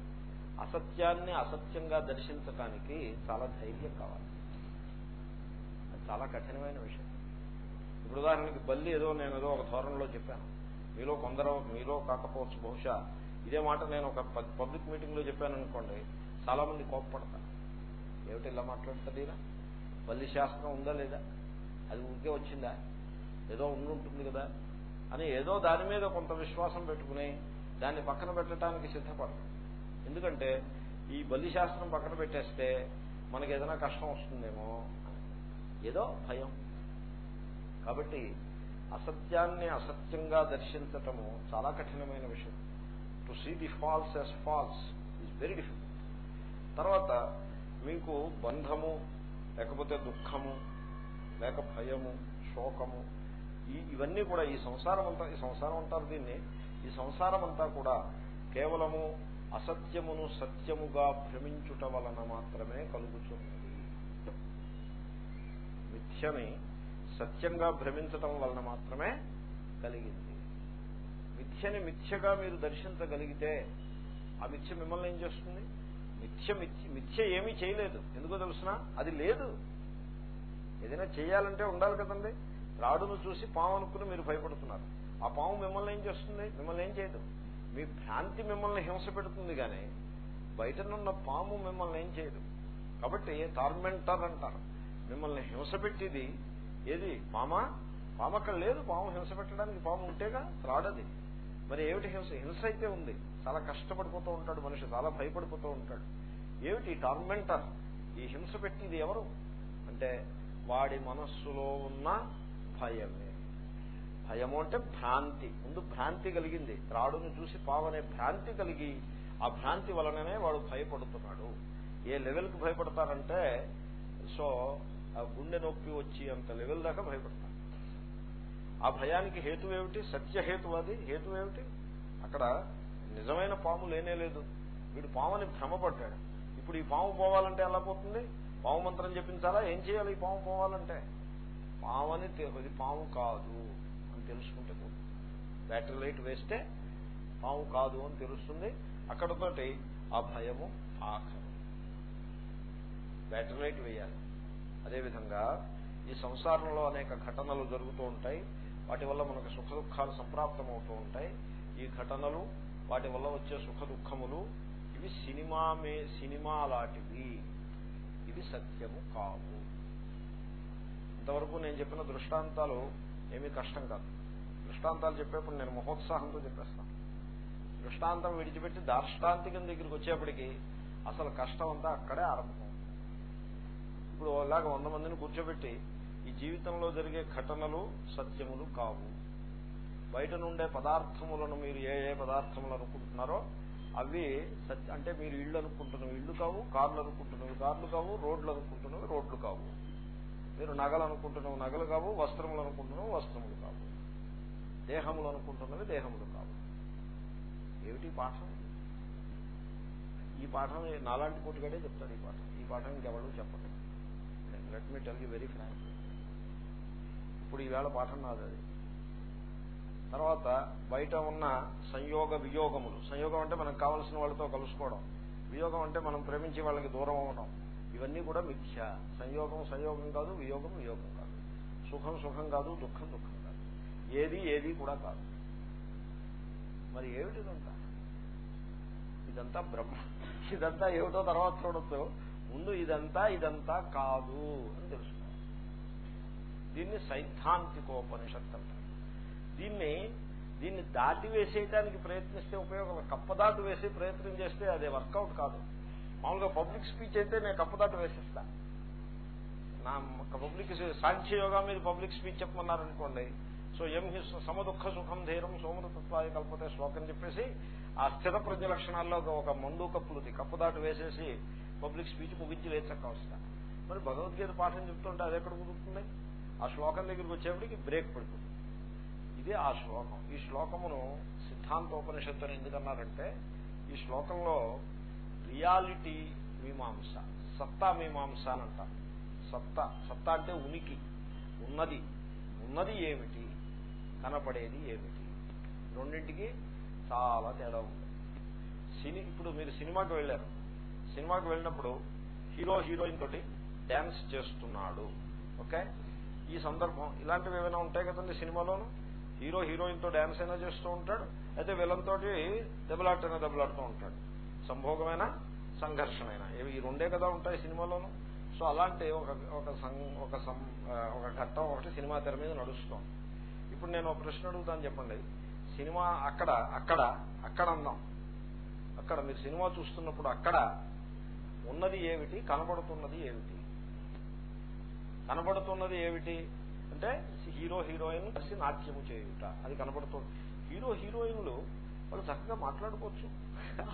అసత్యాన్ని అసత్యంగా దర్శించటానికి చాలా ధైర్యం కావాలి. అది చాలా కఠినమైన విషయం. ఇప్పుడు ఉదాహరణకి బల్లి ఏదో నేను ఏదో ఒక ధోరణిలో చెప్పాను. మీలో కొందరు మీలో కాకపోవచ్చు బహుశా ఇదే మాట నేను ఒక పబ్- పబ్లిక్ మీటింగ్లో చెప్పాను అనుకోండి చాలా మంది కోప్పడతారు. ఏమిటి ఇలా మాట్లాడుతుంది ఇలా? బల్లి శాస్త్రం ఉందా లేదా? అది ఊరికే వచ్చిందా? ఏదో ఉండి ఉంటుంది కదా? అని ఏదో దాని మీద కొంత విశ్వాసం పెట్టుకుని దాన్ని పక్కన పెట్టడానికి సిద్ధపడతాం ఎందుకంటే ఈ బలి శాస్త్రం పక్కన పెట్టేస్తే మనకి ఏదైనా కష్టం వస్తుందేమో ఏదో భయం. కాబట్టి అసత్యాన్ని అసత్యంగా దర్శించటము చాలా కఠినమైన విషయం. To see the false as false is very difficult తర్వాత మీకు బంధము లేకపోతే దుఃఖము లేక భయము శోకము ఇవన్నీ కూడా ఈ సంసారం అంతా ఈ సంసారం అంటారు దీన్ని ఈ సంసారం అంతా కూడా కేవలము అసత్యమును సత్యముగా భ్రమించుట వలన మాత్రమే కలుగుతుంది మిథ్యని సత్యంగా భ్రమించటం వలన మాత్రమే కలిగింది. మిథ్యని మిథ్యగా మీరు దర్శించగలిగితే ఆ మిథ్య మిమ్మల్ని ఏం చేస్తుంది? మిథ్య మిథ్య మిథ్య ఏమీ చేయలేదు. ఎందుకో తెలుసిన? అది లేదు. ఏదైనా చేయాలంటే ఉండాలి కదండి. రాడును చూసి పాము అనుకుని మీరు భయపడుతున్నారు. ఆ పాము మిమ్మల్ని ఏం చేస్తుంది? మిమ్మల్ని ఏం చేయదు. మీ భ్రాంతి మిమ్మల్ని హింస పెడుతుంది కానీ బయటనున్న పాము మిమ్మల్ని ఏం చేయదు. కాబట్టి టార్మెంటర్ అంటారు. మిమ్మల్ని హింస పెట్టిది ఏది? పామా? పాము అక్కడ లేదు. పాము హింస పెట్టడానికి పాము ఉంటేగా రాడది. మరి ఏమిటి హింస? హింస అయితే ఉంది. చాలా కష్టపడిపోతూ ఉంటాడు మనిషి చాలా భయపడిపోతూ ఉంటాడు. ఏమిటి టార్మెంటర్? ఈ హింస పెట్టింది ఎవరు? అంటే వాడి మనస్సులో ఉన్న భయమే. భయము అంటే భ్రాంతి. ముందు భ్రాంతి కలిగింది. త్రాడును చూసి పావనే భ్రాంతి కలిగి ఆ భ్రాంతి వలననే వాడు భయపడుతున్నాడు. ఏ లెవెల్కి భయపడతారంటే సో ఆ గుండె నొప్పి వచ్చి అంత లెవెల్ దాకా భయపడతారు. ఆ భయానికి హేతు ఏమిటి? సత్యహేతు అది. హేతు ఏమిటి? అక్కడ నిజమైన పాము లేనే లేదు. వీడు పాముని భ్రమపడ్డాడు. ఇప్పుడు ఈ పాము పోవాలంటే ఎలా పోతుంది? పాము మంత్రం చెప్పించాలా? ఏం చేయాలి ఈ పాము పోవాలంటే? పాము అని అది పాము కాదు అని తెలుసుకుంటే పోతుంది బ్యాటరీ లైట్ వేస్తే పాము కాదు అని తెలుస్తుంది. అక్కడతోటి ఆ భయము ఆఖరు బ్యాటరీ లైట్ వేయాలి. అదేవిధంగా ఈ సంసారంలో అనేక ఘటనలు జరుగుతూ ఉంటాయి. వాటి వల్ల మనకు సుఖ దుఃఖాలు సంప్రాప్తమవుతూ ఉంటాయి. ఈ ఘటనలు వాటి వల్ల వచ్చే సుఖ దుఃఖములు ఇవి సినిమా మే సినిమా లాంటివి. ఇవి సత్యము కావు ఇంతవరకు నేను చెప్పిన దృష్టాంతాలు ఏమీ కష్టం కాదు. దృష్టాంతాలు చెప్పేప్పుడు నేను మహోత్సాహంతో చెప్పేస్తాను. దృష్టాంతం విడిచిపెట్టి దార్ష్టాంతికం దగ్గరికి వచ్చేప్పటికి అసలు కష్టం అంతా అక్కడే ఆరంభం ఇప్పుడు అలాగ వంద మందిని కూర్చోబెట్టి ఈ జీవితంలో జరిగే ఘటనలు సత్యములు కావు. బయట నుండే పదార్థములను మీరు ఏ ఏ పదార్థములు అనుకుంటున్నారో అవి సత్య అంటే మీరు ఇళ్ళు అనుకుంటున్నవి ఇళ్ళు కావు కార్లు అనుకుంటున్నవి కార్లు కావు రోడ్లు అనుకుంటున్నవి రోడ్లు కావు. మీరు నగలు అనుకుంటున్నవి నగలు కావు వస్త్రములు అనుకుంటున్నవి వస్త్రములు కావు. దేహములు అనుకుంటున్నవి దేహములు కావు. ఏమిటి పాఠం? ఈ పాఠం నాలాంటి పోటుగాడే చెప్తాడు ఈ పాఠం. ఈ పాఠం ఇంకెవరు చెప్పండి let me tell you very frank ఇప్పుడు ఈవేళ పాఠం నాది అది. తర్వాత బయట ఉన్న సంయోగ వియోగములు. సంయోగం అంటే మనకు కావలసిన వాళ్ళతో కలుసుకోవడం. వియోగం అంటే మనం ప్రేమించే వాళ్ళకి దూరం అవడం ఇవన్నీ కూడా మిథ్య. సంయోగం సంయోగం కాదు వియోగం వియోగం కాదు. సుఖం సుఖం కాదు దుఃఖం దుఃఖం కాదు. ఏది ఏది కూడా కాదు. మరి ఏమిటిదంతా ఇదంతా? బ్రహ్మ. ఇదంతా ఏమిటో తర్వాత చూడొచ్చు. ముందు ఇదంతా ఇదంతా కాదు అని తెలుసుకోవాలి దీన్ని సైద్ధాంతికోపనిషత్తు అంటారు. దీన్ని దీన్ని దాటి వేసేయడానికి ప్రయత్నిస్తే ఉపయోగం కప్పదాటు వేసి ప్రయత్నం చేస్తే అదే వర్కౌట్ కాదు. మామూలుగా పబ్లిక్ స్పీచ్ అయితే నేను కప్పుదాట వేసిస్తా. నా పబ్లిక్ సాంఖ్య యోగా మీద పబ్లిక్ స్పీచ్ చెప్పమన్నారనుకోండి సో ఎం హి సమదుఃఖ సుఖం ధీరం సోమృతత్వాది కల్పతే శ్లోకం చెప్పేసి ఆ స్థిర ప్రజ లక్షణాల్లో ఒక మండు కప్పులుది కప్పుదాటు వేసేసి పబ్లిక్ స్పీచ్ ముగించి లేచక్క వస్తా. మరి భగవద్గీత పాఠం చెప్తుంటే అది ఎక్కడ కుదురుతుంది? ఆ శ్లోకం దగ్గరికి వచ్చేప్పటికి బ్రేక్ పడుతుంది. ఇది ఆ శ్లోకం. ఈ శ్లోకమును సిద్ధాంతోపనిషత్తు ఉపనిషత్తుని ఎందుకన్నారంటే ఈ శ్లోకంలో రియాలిటీ మీమాంస. సత్తా మీమాంస అని అంటారు. సత్తా సత్తా అంటే ఉనికి ఉన్నది. ఉన్నది ఏమిటి? కనపడేది ఏమిటి? రెండింటికి చాలా తేడా ఉంది. సినీ ఇప్పుడు మీరు సినిమాకి వెళ్ళారు. సినిమాకి వెళ్ళినప్పుడు హీరో హీరోయిన్ తోటి డ్యాన్స్ చేస్తున్నాడు. ఓకే? ఈ సందర్భం ఇలాంటివి ఏమైనా ఉంటాయి కదండి సినిమాలోను? హీరో హీరోయిన్తో డ్యాన్స్ అయినా చేస్తూ ఉంటాడు. అయితే విలన్ తోటి దెబ్బలాటైనా దెబ్బలాడుతూ ఉంటాడు. సంభోగమైన సంఘర్షణైనా ఇవి ఈ రెండే కదా ఉంటాయి సినిమాలోనూ. సో అలాంటి ఒక ఒక ఒక ఒక ఘట్టం ఒకటి సినిమా తెర మీద నడుస్తాం ఇప్పుడు నేను ఒక ప్రశ్న అడుగుతాను చెప్పండి. సినిమా అక్కడ అక్కడ అక్కడ అందాం అక్కడ మీరు సినిమా చూస్తున్నప్పుడు అక్కడ ఉన్నది ఏమిటి? కనబడుతున్నది ఏమిటి? కనబడుతున్నది ఏమిటి? అంటే హీరో హీరోయిన్ కలిసి నాట్యము చేయుట. అది కనబడుతుంది. హీరో హీరోయిన్లు వాళ్ళు చక్కగా మాట్లాడుకోవచ్చు.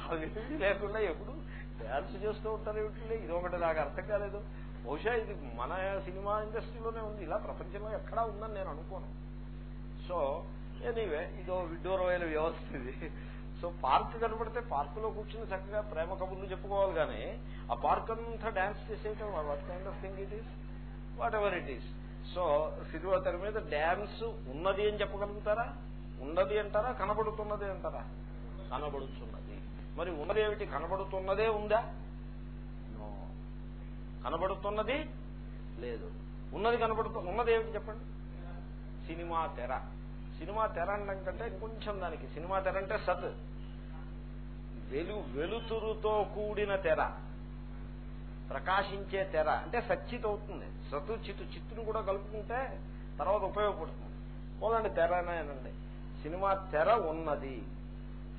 అవేమి లేకుండా ఎప్పుడు డ్యాన్స్ చేస్తూ ఉంటారు ఏమిటి ఇది ఒకటి నాకు అర్థం కాలేదు. బహుశా ఇది మన సినిమా ఇండస్ట్రీలోనే ఉంది. ఇలా ప్రపంచంలో ఎక్కడా ఉందని నేను అనుకోను. సో ఎనీవే ఇదో విడ్డూరమైన వ్యవస్థ ఇది. సో పార్క్ కనబడితే పార్కులో కూర్చుని చక్కగా ప్రేమ కబుర్లు చెప్పుకోవాలి కానీ ఆ పార్క్ అంతా dance చేసేయటం what kind of thing it is whatever it is so cinema తెర మీద డ్యాన్స్ ఉన్నది అని చెప్పగలుగుతారా? ఉన్నది అంటారా కనబడుతున్నది అంటారా? కనబడుతున్నది. మరి ఉన్నది ఏమిటి? కనబడుతున్నదే ఉందా? కనబడుతున్నది లేదు. ఉన్నది కనబడుతు ఉన్నది ఏమిటి చెప్పండి? సినిమా తెర. సినిమా తెర అనడం కంటే ఇంకొంచెం దానికి. సినిమా తెర అంటే సత్. వెలు వెలుతురుతో కూడిన తెర. ప్రకాశించే తెర. అంటే సచ్చిత్ అవుతుంది. సతు చిత్తు చిత్తును కూడా కలుపుకుంటే తర్వాత ఉపయోగపడుతుంది. పోలండి తెర అనండి. సినిమా తెర ఉన్నది.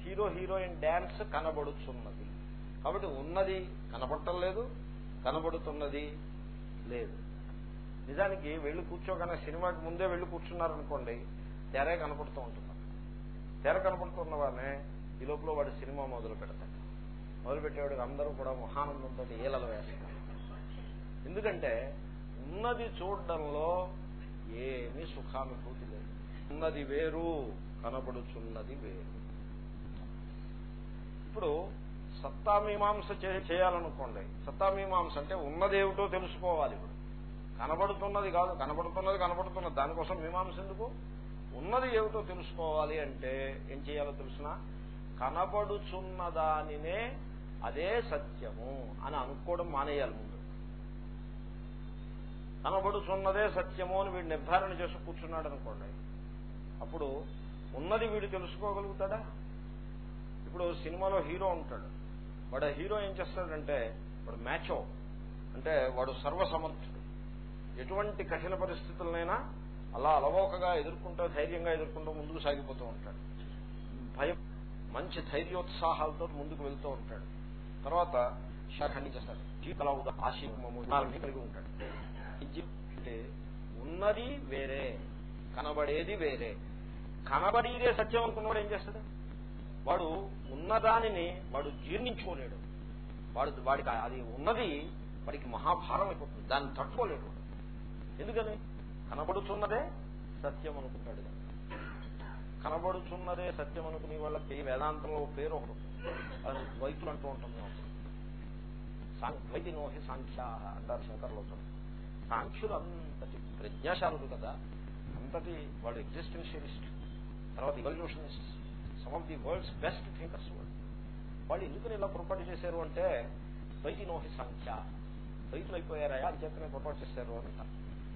హీరో హీరోయిన్ డ్యాన్స్ కనబడుతున్నది కాబట్టి ఉన్నది కనపడటం లేదు కనబడుతున్నది లేదు. నిజానికి వెళ్ళి కూర్చోగానే సినిమాకి ముందే వెళ్ళి కూర్చున్నారనుకోండి తెరే కనపడుతూ ఉంటుంది. తెర కనపడుతున్నవానే ఈ లోపల వాడు సినిమా మొదలు పెడతాడు. మొదలు పెట్టేవాడికి అందరూ కూడా మహానందంతో ఏలలు వేస్తారు. ఎందుకంటే ఉన్నది చూడడంలో ఏమీ సుఖానుభూతి లేదు. ఉన్నది వేరు. కనబడుచున్నది వేరు. ఇప్పుడు సత్తామీమాంస చేయాలనుకోండి. సత్తామీమాంస అంటే ఉన్నదేమిటో తెలుసుకోవాలి ఇప్పుడు. కనబడుతున్నది కాదు కనబడుతున్నది కనబడుతున్నది. దానికోసం మీమాంస ఎందుకు? ఉన్నది ఏమిటో తెలుసుకోవాలి అంటే ఏం చేయాలో తెలుసిన? కనబడుచున్న దానినే అదే సత్యము అని అనుకోవడం మానేయాలి ముందు. కనబడుచున్నదే సత్యము అని వీడు నిర్ధారణ చేసి కూర్చున్నాడు అనుకోండి అప్పుడు ఉన్నది వీడు తెలుసుకోగలుగుతాడా? ఇప్పుడు సినిమాలో హీరో ఉంటాడు. వాడు హీరో ఏం చేస్తాడంటే వాడు మ్యాచో అంటే వాడు సర్వసమర్థుడు. ఎటువంటి కఠిన పరిస్థితులనైనా అలా అలవోకగా ఎదుర్కొంటూ ధైర్యంగా ఎదుర్కొంటూ ముందుకు సాగిపోతూ ఉంటాడు. భయం మంచి ధైర్యోత్సాహాలతో ముందుకు వెళ్తూ ఉంటాడు. తర్వాత ఖండించేస్తాడు జీవితలా ఆశీమము కలిగి ఉంటాడు. అంటే ఉన్నది వేరే కనబడేది వేరే. కనబడేదే సత్యం అనుకున్నవాడు ఏం చేస్తాడు? వాడు ఉన్నదానిని వాడు జీర్ణించుకోలేడు. వాడు వాడికి అది ఉన్నది వాడికి మహాభారం అయిపోతుంది. దాన్ని తట్టుకోలేడు ఎందుకని? కనబడుచున్నదే సత్యం అనుకుంటాడు కనబడుచున్నదే సత్యం అనుకునే వాళ్ళకి వేదాంతంలో పేరు ఒకటి అది ద్వైతులు అంటూ ఉంటుంది. ద్వైతి నోహి సాంఖ్య అంటారు శంకర్లో సాంఖ్యులు అంతటి ప్రజ్ఞాశాలుడు కదా. అంతటి వాళ్ళు ఎగ్జిస్టెన్షియలిస్ట్ తర్వాత evolutionist some of the world's best thinkers వాళ్ళు వాళ్ళు ఎందుకని ఇలా పొరపాటు చేశారు అంటే ద్వైతి నోహి సంఖ్య ద్వైతులు అయిపోయారా అది చెప్పిన పొరపాటు చేశారు అంటారు.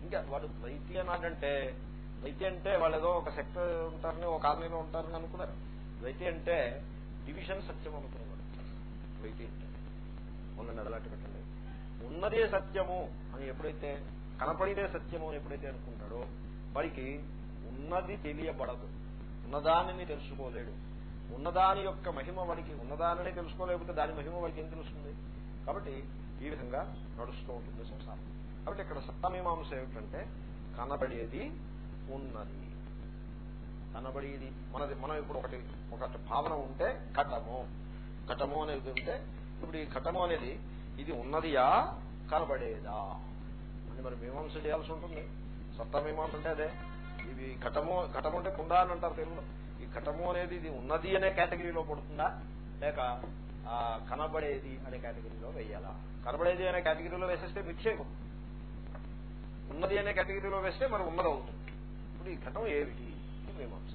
ఇంకా వాడు ద్వైతి అన్నాడంటే ద్వైతి అంటే వాళ్ళు ఏదో ఒక సెక్టర్ ఉంటారని ఒక ఆర్మీలో ఉంటారని అనుకున్నారు. ద్వైతి అంటే డివిజన్ సత్యం అనుకునేవాడు. ద్వైతి అంటే మొన్న అలాంటి పెట్టండి. ఉన్నదే సత్యము అని ఎప్పుడైతే కనపడితే సత్యము అని ఎప్పుడైతే అనుకుంటాడో వాడికి ఉన్నది తెలియబడదు. ఉన్నదానిని తెలుసుకోలేడు. ఉన్నదాని యొక్క మహిమ వాడికి ఉన్నదానిని తెలుసుకోలేకపోతే దాని మహిమ వాడికి ఏం తెలుస్తుంది? కాబట్టి ఈ విధంగా నడుస్తూ ఉంటుంది సంసారం. కాబట్టి ఇక్కడ సత్తామీమాంస ఏమిటంటే కనబడేది ఉన్నది. కనబడేది మనది మనం ఇప్పుడు ఒకటి ఒకటి భావన ఉంటే ఘటము. ఘటము అనేది ఉంటే ఇప్పుడు ఈ ఘటము అనేది ఇది ఉన్నదియా కనబడేదా? అని మరి మీమాంస చేయాల్సి ఉంటుంది. సత్తామీమాంస అంటే అదే. ఇది ఘటము ఘటము అంటే కుండ అని అంటారు తెలుగులో. ఈ ఘటము అనేది ఇది ఉన్నది అనే కేటగిరీలో పడుతుందా? లేక కనబడేది అనే కేటగిరీలో వేయాలా? కనబడేది అనే కేటగిరీలో వేసేస్తే మిథ్యేకం ఉన్నది అనే కేటగిరీలో వేస్తే మరి ఉన్నది అవుతుంది. ఇప్పుడు ఈ ఘటం ఏమిటి? ఇది మీమాంస.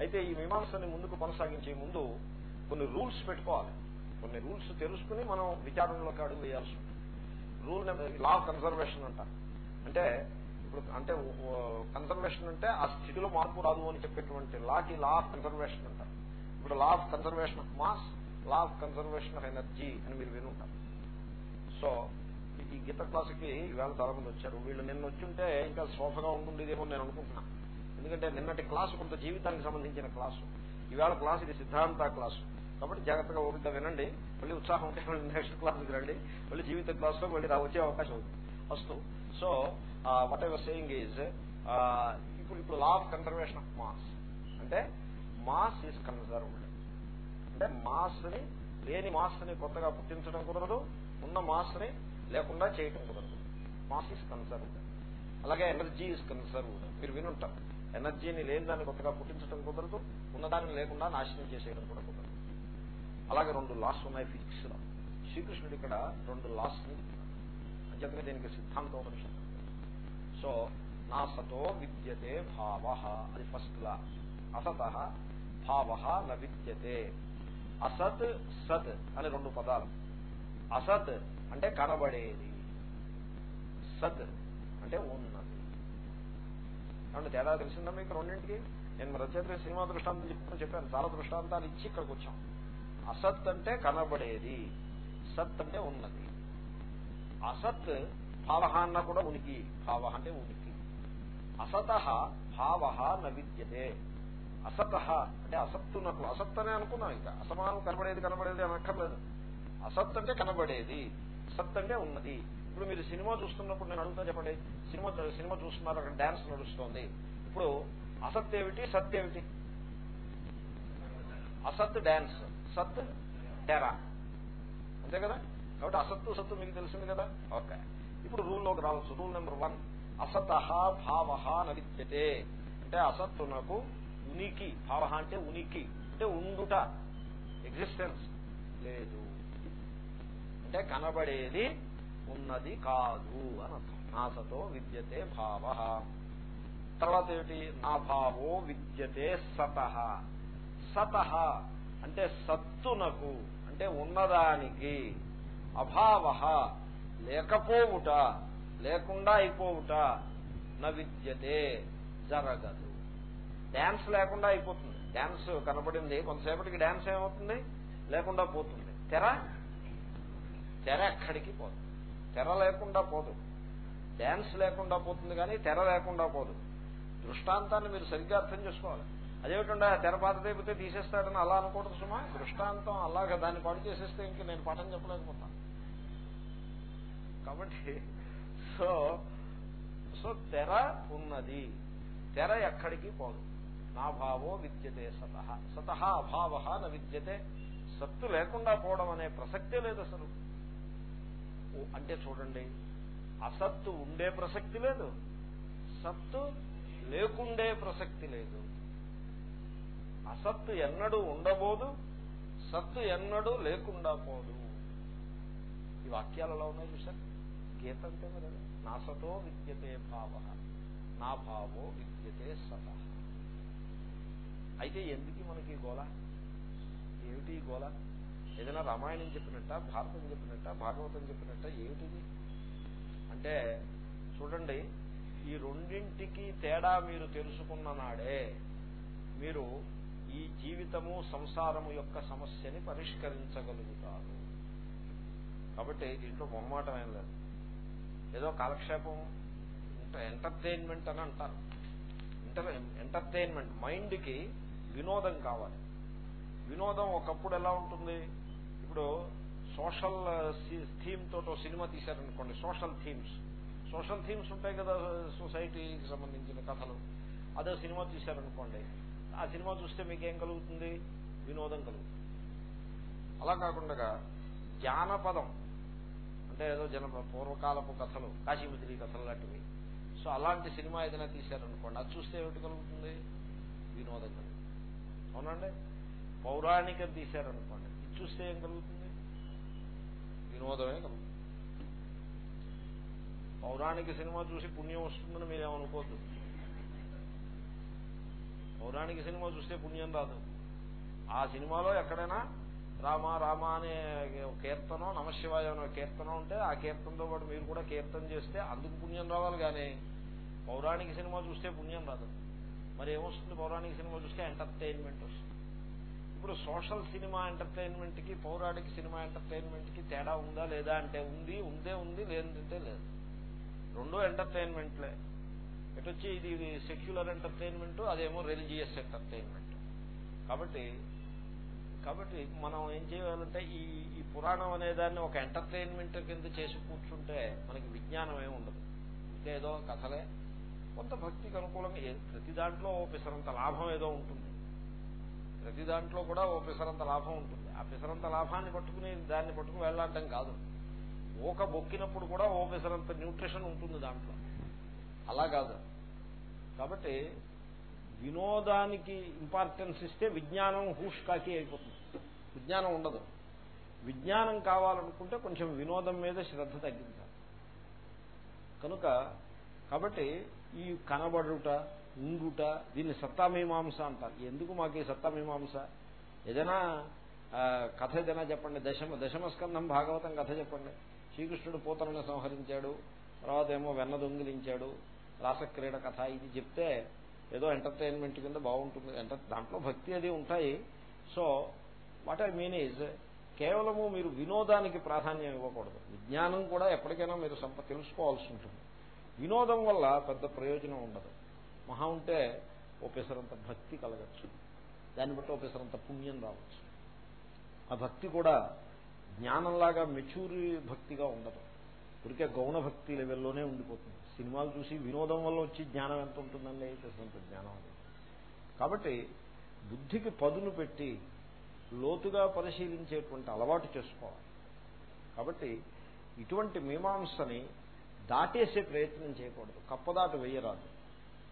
అయితే ఈ మీమాంసని ముందుకు కొనసాగించే ముందు కొన్ని రూల్స్ పెట్టుకోవాలి. కొన్ని రూల్స్ తెలుసుకుని మనం విచారణలోకి అడుగు వేయాల్సి ఉంటుంది. రూల్ లా ఆఫ్ కన్సర్వేషన్ అంటారు. అంటే ఇప్పుడు అంటే కన్సర్వేషన్ అంటే ఆ స్థితిలో మార్పు రాదు అని చెప్పేటువంటి లాకి లా ఆఫ్ కన్సర్వేషన్ అంటారు. ఇప్పుడు law of conservation of mass law of conservation of energy అని మీరు వినుంటారు సో ఈ గీత క్లాసుకి ఈవేళ చాలా మంది వచ్చారు. వీళ్ళు నిన్న వచ్చుంటే ఇంకా శోభగా ఉంటుండేదేమో నేను అనుకుంటున్నాను ఎందుకంటే నిన్నటి క్లాసు కొంత జీవితానికి సంబంధించిన క్లాసు ఈవేళ క్లాసు ఇది సిద్ధాంత క్లాసు కాబట్టి జాగ్రత్తగా ఓపిక వినండి. మళ్ళీ ఉత్సాహం ఉంటే నెక్స్ట్ క్లాస్కి రండి. మళ్ళీ జీవిత క్లాస్లో మళ్ళీ వచ్చే అవకాశం ఉంది. వస్తూ so whatever saying is ఇప్పుడు ఇప్పుడు law of conservation of mass అంటే మాస్ ఈజ్ కన్సర్వ్డ్ అంటే మాస్ని లేని మాస్ని కొత్తగా పుట్టించడం కుదరదు ఉన్న మాస్ని లేకుండా చేయటం కుదరదు. మాస్ ఈజ్ కన్సర్వ్డ్ అలాగే ఎనర్జీ ఈజ్ కన్సర్వ్డ్ మీరు వినుంటారు. ఎనర్జీని లేని దాన్ని కొత్తగా పుట్టించడం కుదరదు ఉన్నదాన్ని లేకుండా నాశనం చేసేయడం కూడా కుదరదు. అలాగే రెండు లాస్ ఉన్నాయి ఫిజిక్స్లో. శ్రీకృష్ణుడు ఇక్కడ రెండు లాస్ని దీనికి సిద్ధాంతం ఉపనిషత్తు సో నా సతో విద్యతే భావ. అది ఫస్ట్ లా. అసత భావ న విద్యతే. అసత్ సత్ అని రెండు పదాలు. అసత్ అంటే కనబడేది. సత్ అంటే ఉన్నది. కాబట్టి తేడా తెలిసిందా మీకు రెండింటికి? నేను రచయిత సినిమా దృష్టాంతం చెప్తున్నా చెప్పాను చాలా దృష్టాంతాలు ఇచ్చి ఇక్కడికి వచ్చాం. అసత్ అంటే కనబడేది. సత్ అంటే ఉన్నది. అసత్ భావ అన్న కూడా ఉనికి. భావ అంటే ఉనికి. అసత భావ న విద్యతే. అసత అంటే అసత్తునకు అసత్ అనే అనుకున్నాం ఇంకా. అసమానం కనబడేది కనబడేది అనక్కర్లేదు అసత్ అంటే కనబడేది. సత్ అంటే ఉన్నది. ఇప్పుడు మీరు సినిమా చూస్తున్నప్పుడు నేను అడుగుతా చెప్పండి. సినిమా సినిమా చూస్తున్నారు అక్కడ డాన్స్ నడుస్తోంది. ఇప్పుడు అసత్ ఏమిటి? సత్ ఏమిటి? అసత్ డాన్స్. సత్ టెరా అంతే కదా? కాబట్టి అసత్తు సత్తు మీకు తెలిసింది కదా? ఓకే. ఇప్పుడు రూల్లోకి రావచ్చు. రూల్ నెంబర్ వన్ అసత భావ నవిద్యతే. అంటే అసత్తునకు ఉనికి భావ అంటే ఉనికి అంటే ఉండుట ఎగ్జిస్టెన్స్ లేదు. అంటే కనబడేది ఉన్నది కాదు అని అర్థం. నాసతో విద్యతే భావ తర్వాత ఏమిటి? నా భావో విద్యతే సత సత అంటే సత్తునకు అంటే ఉన్నదానికి. అభావ లేకపోవుట లేకుండా అయిపోవుట న విద్యతే జరగదు. డ్యాన్స్ లేకుండా అయిపోతుంది. డ్యాన్స్ కనబడింది కొంతసేపటికి డ్యాన్స్ ఏమవుతుంది? లేకుండా పోతుంది. తెర? తెర ఎక్కడికి పోదు. తెర లేకుండా పోదు. డ్యాన్స్ లేకుండా పోతుంది కానీ తెర లేకుండా పోదు. దృష్టాంతాన్ని మీరు సరిగ్గా అర్థం చేసుకోవాలి. అదేమిటంటే తెర పాత తెగిపోతే తీసేస్తాడని అలా అనుకోవడం సుమా? దృష్టాంతం అలాగా దాన్ని పాడు చేసేస్తే ఇంక నేను పాఠం చెప్పలేకపోతాను. కాబట్టి సో సో తెర ఉన్నది. తెర ఎక్కడికి పోదు. నా భావో విద్యతే సత. సత అభావ న విద్యతే. సత్తు లేకుండా పోవడం అనే ప్రసక్తే లేదు అసలు. అంటే చూడండి. అసత్తు ఉండే ప్రసక్తి లేదు. సత్తు లేకుండే ప్రసక్తి లేదు. అసత్తు ఎన్నడూ ఉండబోదు. సత్తు ఎన్నడూ లేకుండా పోదు. వాక్యాలలో ఉన్నాయి చూసారు గీత అంటే మరి నా సతో విద్యతే భావ నా భావో విద్యతే సత. అయితే ఎందుకు మనకి గోళ? ఏమిటి గోళ? ఏదైనా రామాయణం చెప్పినట్ట భారతం చెప్పినట్ట భాగవతం చెప్పినట్ట ఏమిటిది? అంటే చూడండి ఈ రెండింటికి తేడా మీరు తెలుసుకున్న నాడే మీరు ఈ జీవితము సంసారము యొక్క సమస్యని పరిష్కరించగలుగుతారు. కాబట్టి దీంట్లో మొహమాటం ఏం లేదు. ఏదో కాలక్షేపం ఎంటర్టైన్మెంట్ అని అంటారు. ఎంటర్టైన్మెంట్ మైండ్కి వినోదం కావాలి. వినోదం ఒకప్పుడు ఎలా ఉంటుంది? ఇప్పుడు సోషల్ థీమ్ తోటో సినిమా తీశారనుకోండి సోషల్ థీమ్స్ సోషల్ థీమ్స్ ఉంటాయి కదా సొసైటీకి సంబంధించిన కథలు. అదే సినిమా తీశారనుకోండి ఆ సినిమా చూస్తే మీకేం కలుగుతుంది? వినోదం కలుగుతుంది. అలా కాకుండా జానపదం. అంటే ఏదో జన పూర్వకాలపు కథలు కాశీమిత్రి కథలు లాంటివి. సో అలాంటి సినిమా ఏదైనా తీశారనుకోండి అది చూస్తే ఏమిటి కలుగుతుంది? వినోదం కలుగుతుంది. అవునండి? పౌరాణికం తీశారనుకోండి ఇది చూస్తే ఏం కలుగుతుంది? వినోదమే కలుగుతుంది. పౌరాణిక సినిమా చూసి పుణ్యం వస్తుందని మీరేమనుకోద్దు పౌరాణిక సినిమా చూస్తే పుణ్యం రాదు. ఆ సినిమాలో ఎక్కడైనా రామ రామ అనే కీర్తనం నమశివాయ అనే కీర్తనం ఉంటే ఆ కీర్తనతో పాటు మీరు కూడా కీర్తన చేస్తే అందుకు పుణ్యం రావాలి కానీ పౌరాణిక సినిమా చూస్తే పుణ్యం రాదు. మరి ఏమొస్తుంది? పౌరాణిక సినిమా చూస్తే ఎంటర్టైన్మెంట్ వస్తుంది. ఇప్పుడు సోషల్ సినిమా ఎంటర్టైన్మెంట్కి పౌరాణిక సినిమా ఎంటర్టైన్మెంట్కి తేడా ఉందా లేదా అంటే ఉంది ఉందే ఉంది లేదంటే లేదు. రెండో ఎంటర్టైన్మెంట్లే ఎటొచ్చి ఇది సెక్యులర్ ఎంటర్టైన్మెంట్ అదేమో రిలీజియస్ ఎంటర్టైన్మెంట్ కాబట్టి కాబట్టి మనం ఏం చేయాలంటే ఈ ఈ పురాణం అనేదాన్ని ఒక ఎంటర్టైన్మెంట్ కింద చేసి కూర్చుంటే మనకి విజ్ఞానం ఏమి ఉండదు. ఉంటే ఏదో కథలే. కొంత భక్తికి అనుకూలంగా ప్రతి దాంట్లో ఓ పిసరంత లాభం ఏదో ఉంటుంది. ప్రతి దాంట్లో కూడా ఓ పిసరంత లాభం ఉంటుంది. ఆ పిసరంత లాభాన్ని పట్టుకుని దాన్ని పట్టుకుని వెళ్ళాడటం కాదు. ఊక బొక్కినప్పుడు కూడా ఓ పిసరంత న్యూట్రిషన్ ఉంటుంది దాంట్లో. అలా కాదు. కాబట్టి వినోదానికి ఇంపార్టెన్స్ ఇస్తే విజ్ఞానం హూష్కాకి అయిపోతుంది. విజ్ఞానం ఉండదు. విజ్ఞానం కావాలనుకుంటే కొంచెం వినోదం మీద శ్రద్ధ తగ్గించాలి. కనుక కాబట్టి ఈ కనబడుట ఉండుట దీన్ని సత్తామీమాంస అంటారు. ఎందుకు మాకు ఈ సత్తామీమాంస ఏదైనా కథ ఏదైనా చెప్పండి. దశమ దశమస్కంధం భాగవతం కథ చెప్పండి. శ్రీకృష్ణుడు పూతలను సంహరించాడు. తర్వాత ఏమో వెన్న దొంగిలించాడు. రాసక్రీడ కథ ఇది చెప్తే ఏదో ఎంటర్టైన్మెంట్ కింద బాగుంటుంది. ఎంటర్ దాంట్లో భక్తి అది ఉంటాయి. So what I mean is కేవలము మీరు వినోదానికి ప్రాధాన్యం ఇవ్వకూడదు. విజ్ఞానం కూడా ఎప్పటికైనా మీరు సంప తెలుసుకోవాల్సి ఉంటుంది. వినోదం వల్ల పెద్ద ప్రయోజనం ఉండదు. మహా ఉంటే ఓ భక్తి కలగచ్చు. దాన్ని బట్టి ఓ పుణ్యం రావచ్చు. ఆ భక్తి కూడా జ్ఞానంలాగా మెచ్యూరి భక్తిగా ఉండదు. ఇప్పటికే గౌణ భక్తి లెవెల్లోనే ఉండిపోతుంది. సినిమాలు చూసి వినోదం వల్ల వచ్చి జ్ఞానం ఎంత ఉంటుందండి? పిసరంత జ్ఞానం అది. కాబట్టి బుద్ధికి పదును పెట్టి లోతుగా పరిశీలించేటువంటి అలవాటు చేసుకోవాలి. కాబట్టి ఇటువంటి మీమాంసని దాటేసే ప్రయత్నం చేయకూడదు. కప్పదాటు వేయరాదు.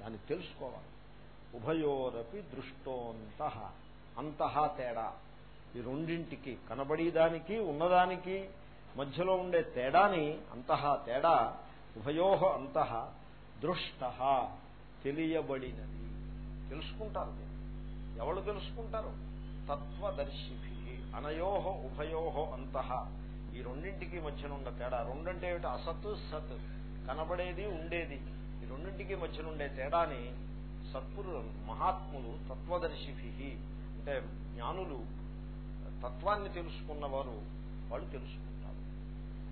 దాన్ని తెలుసుకోవాలి. ఉభయోరపి దృష్టోంత. అంతహా తేడా. ఈ రెండింటికి కనబడేదానికి ఉన్నదానికి మధ్యలో ఉండే తేడాని అంతహా తేడా ఉభయో అంతః దృష్ట తెలియబడినది. తెలుసుకుంటారు దీన్ని. ఎవరు తెలుసుకుంటారు? తత్వదర్శిభి అనయోహ ఉభయో అంతః. ఈ రెండింటికి మధ్యనున్న తేడా. రెండంటే ఏమిటి? అసత్ సత్. కనబడేది ఉండేది. ఈ రెండింటికి మధ్యనుండే తేడాని సత్పురు మహాత్ములు తత్వదర్శిభి అంటే జ్ఞానులు తత్వాన్ని తెలుసుకున్నవారు వాళ్ళు తెలుసుకుంటారు.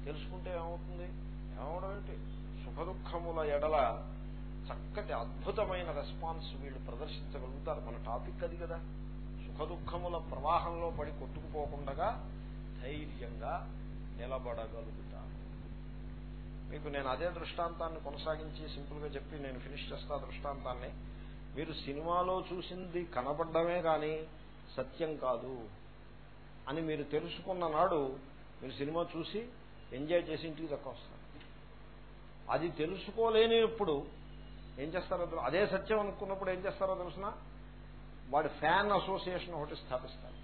తెలుసుకుంటే ఏమవుతుంది? ఏమవడం ఏంటి? సుఖదుఖముల ఎడల చక్కటి అద్భుతమైన రెస్పాన్స్ వీళ్ళు ప్రదర్శించగలుగుతారు. మన టాపిక్ అది కదా. సుఖదుఖముల ప్రవాహంలో పడి కొట్టుకుపోకుండా ధైర్యంగా నిలబడగలుగుతారు. మీకు నేను అదే దృష్టాంతాన్ని కొనసాగించి సింపుల్గా చెప్పి నేను ఫినిష్ చేస్తా దృష్టాంతాన్ని. మీరు సినిమాలో చూసింది కనబడమే కానీ సత్యం కాదు అని మీరు తెలుసుకున్న నాడు మీరు సినిమా చూసి ఎంజాయ్ చేసి ఇంటికి తక్కువ వస్తారు అది తెలుసుకోలేనిప్పుడు ఏం చేస్తారో అదే సత్యం అనుకున్నప్పుడు ఏం చేస్తారో తెలిసిన? వాడి ఫ్యాన్ అసోసియేషన్ ఒకటి స్థాపిస్తారు.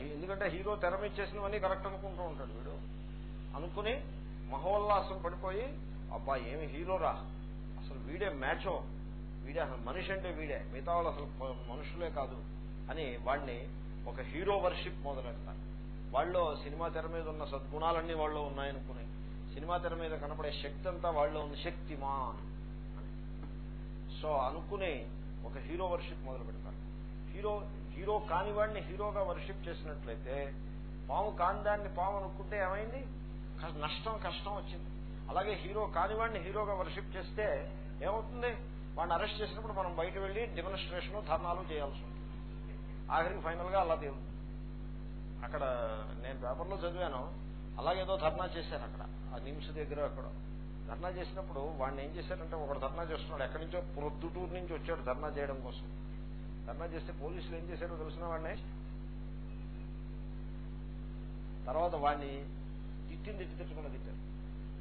ఎందుకంటే హీరో తెర మీద కరెక్ట్ అనుకుంటూ ఉంటాడు వీడు. అనుకుని మహోల్లాసం పడిపోయి అబ్బా ఏమి హీరోరా? అసలు వీడే మ్యాచో? వీడే అసలు మనిషి అంటే వీడే. మిగతా వాళ్ళు అసలు మనుషులే కాదు అని వాడిని ఒక హీరో వర్షిప్ మొదలెడతారు. వాళ్ళు సినిమా తెర మీద ఉన్న సద్గుణాలన్నీ వాళ్ళు ఉన్నాయనుకుని సినిమా తెర మీద కనపడే శక్తి అంతా వాళ్ళు ఉంది శక్తిమాన్ అని. సో అనుకుని ఒక హీరో వర్షిప్ మొదలు పెడతారు. హీరో హీరో కాని వాడిని హీరోగా వర్షిప్ చేసినట్లయితే పాము కాని దాన్ని పాము అనుకుంటే ఏమైంది? నష్టం కష్టం వచ్చింది. అలాగే హీరో కాని వాడిని హీరోగా వర్షిప్ చేస్తే ఏమవుతుంది? వాడిని అరెస్ట్ చేసినప్పుడు మనం బయట వెళ్ళి డెమోన్స్ట్రేషన్ ధర్నాలు చేయాల్సి ఉంటుంది. ఆఖరికి ఫైనల్గా అలా తీరు అక్కడ నేను పేపర్లో చదివాను. అలాగేదో ధర్నా చేశారు అక్కడ ఆ నిమ్స్ దగ్గర అక్కడ. ధర్నా చేసినప్పుడు వాడిని ఏం చేశారంటే ఒకడు ధర్నా చేస్తున్నాడు ఎక్కడి నుంచో? ప్రొద్దుటూరు నుంచి వచ్చాడు ధర్నా చేయడం కోసం. ధర్నా చేస్తే పోలీసులు ఏం చేశారో తెలిసిన వాడిని? తర్వాత వాడిని తిట్టింది తిట్టి తిట్టారు.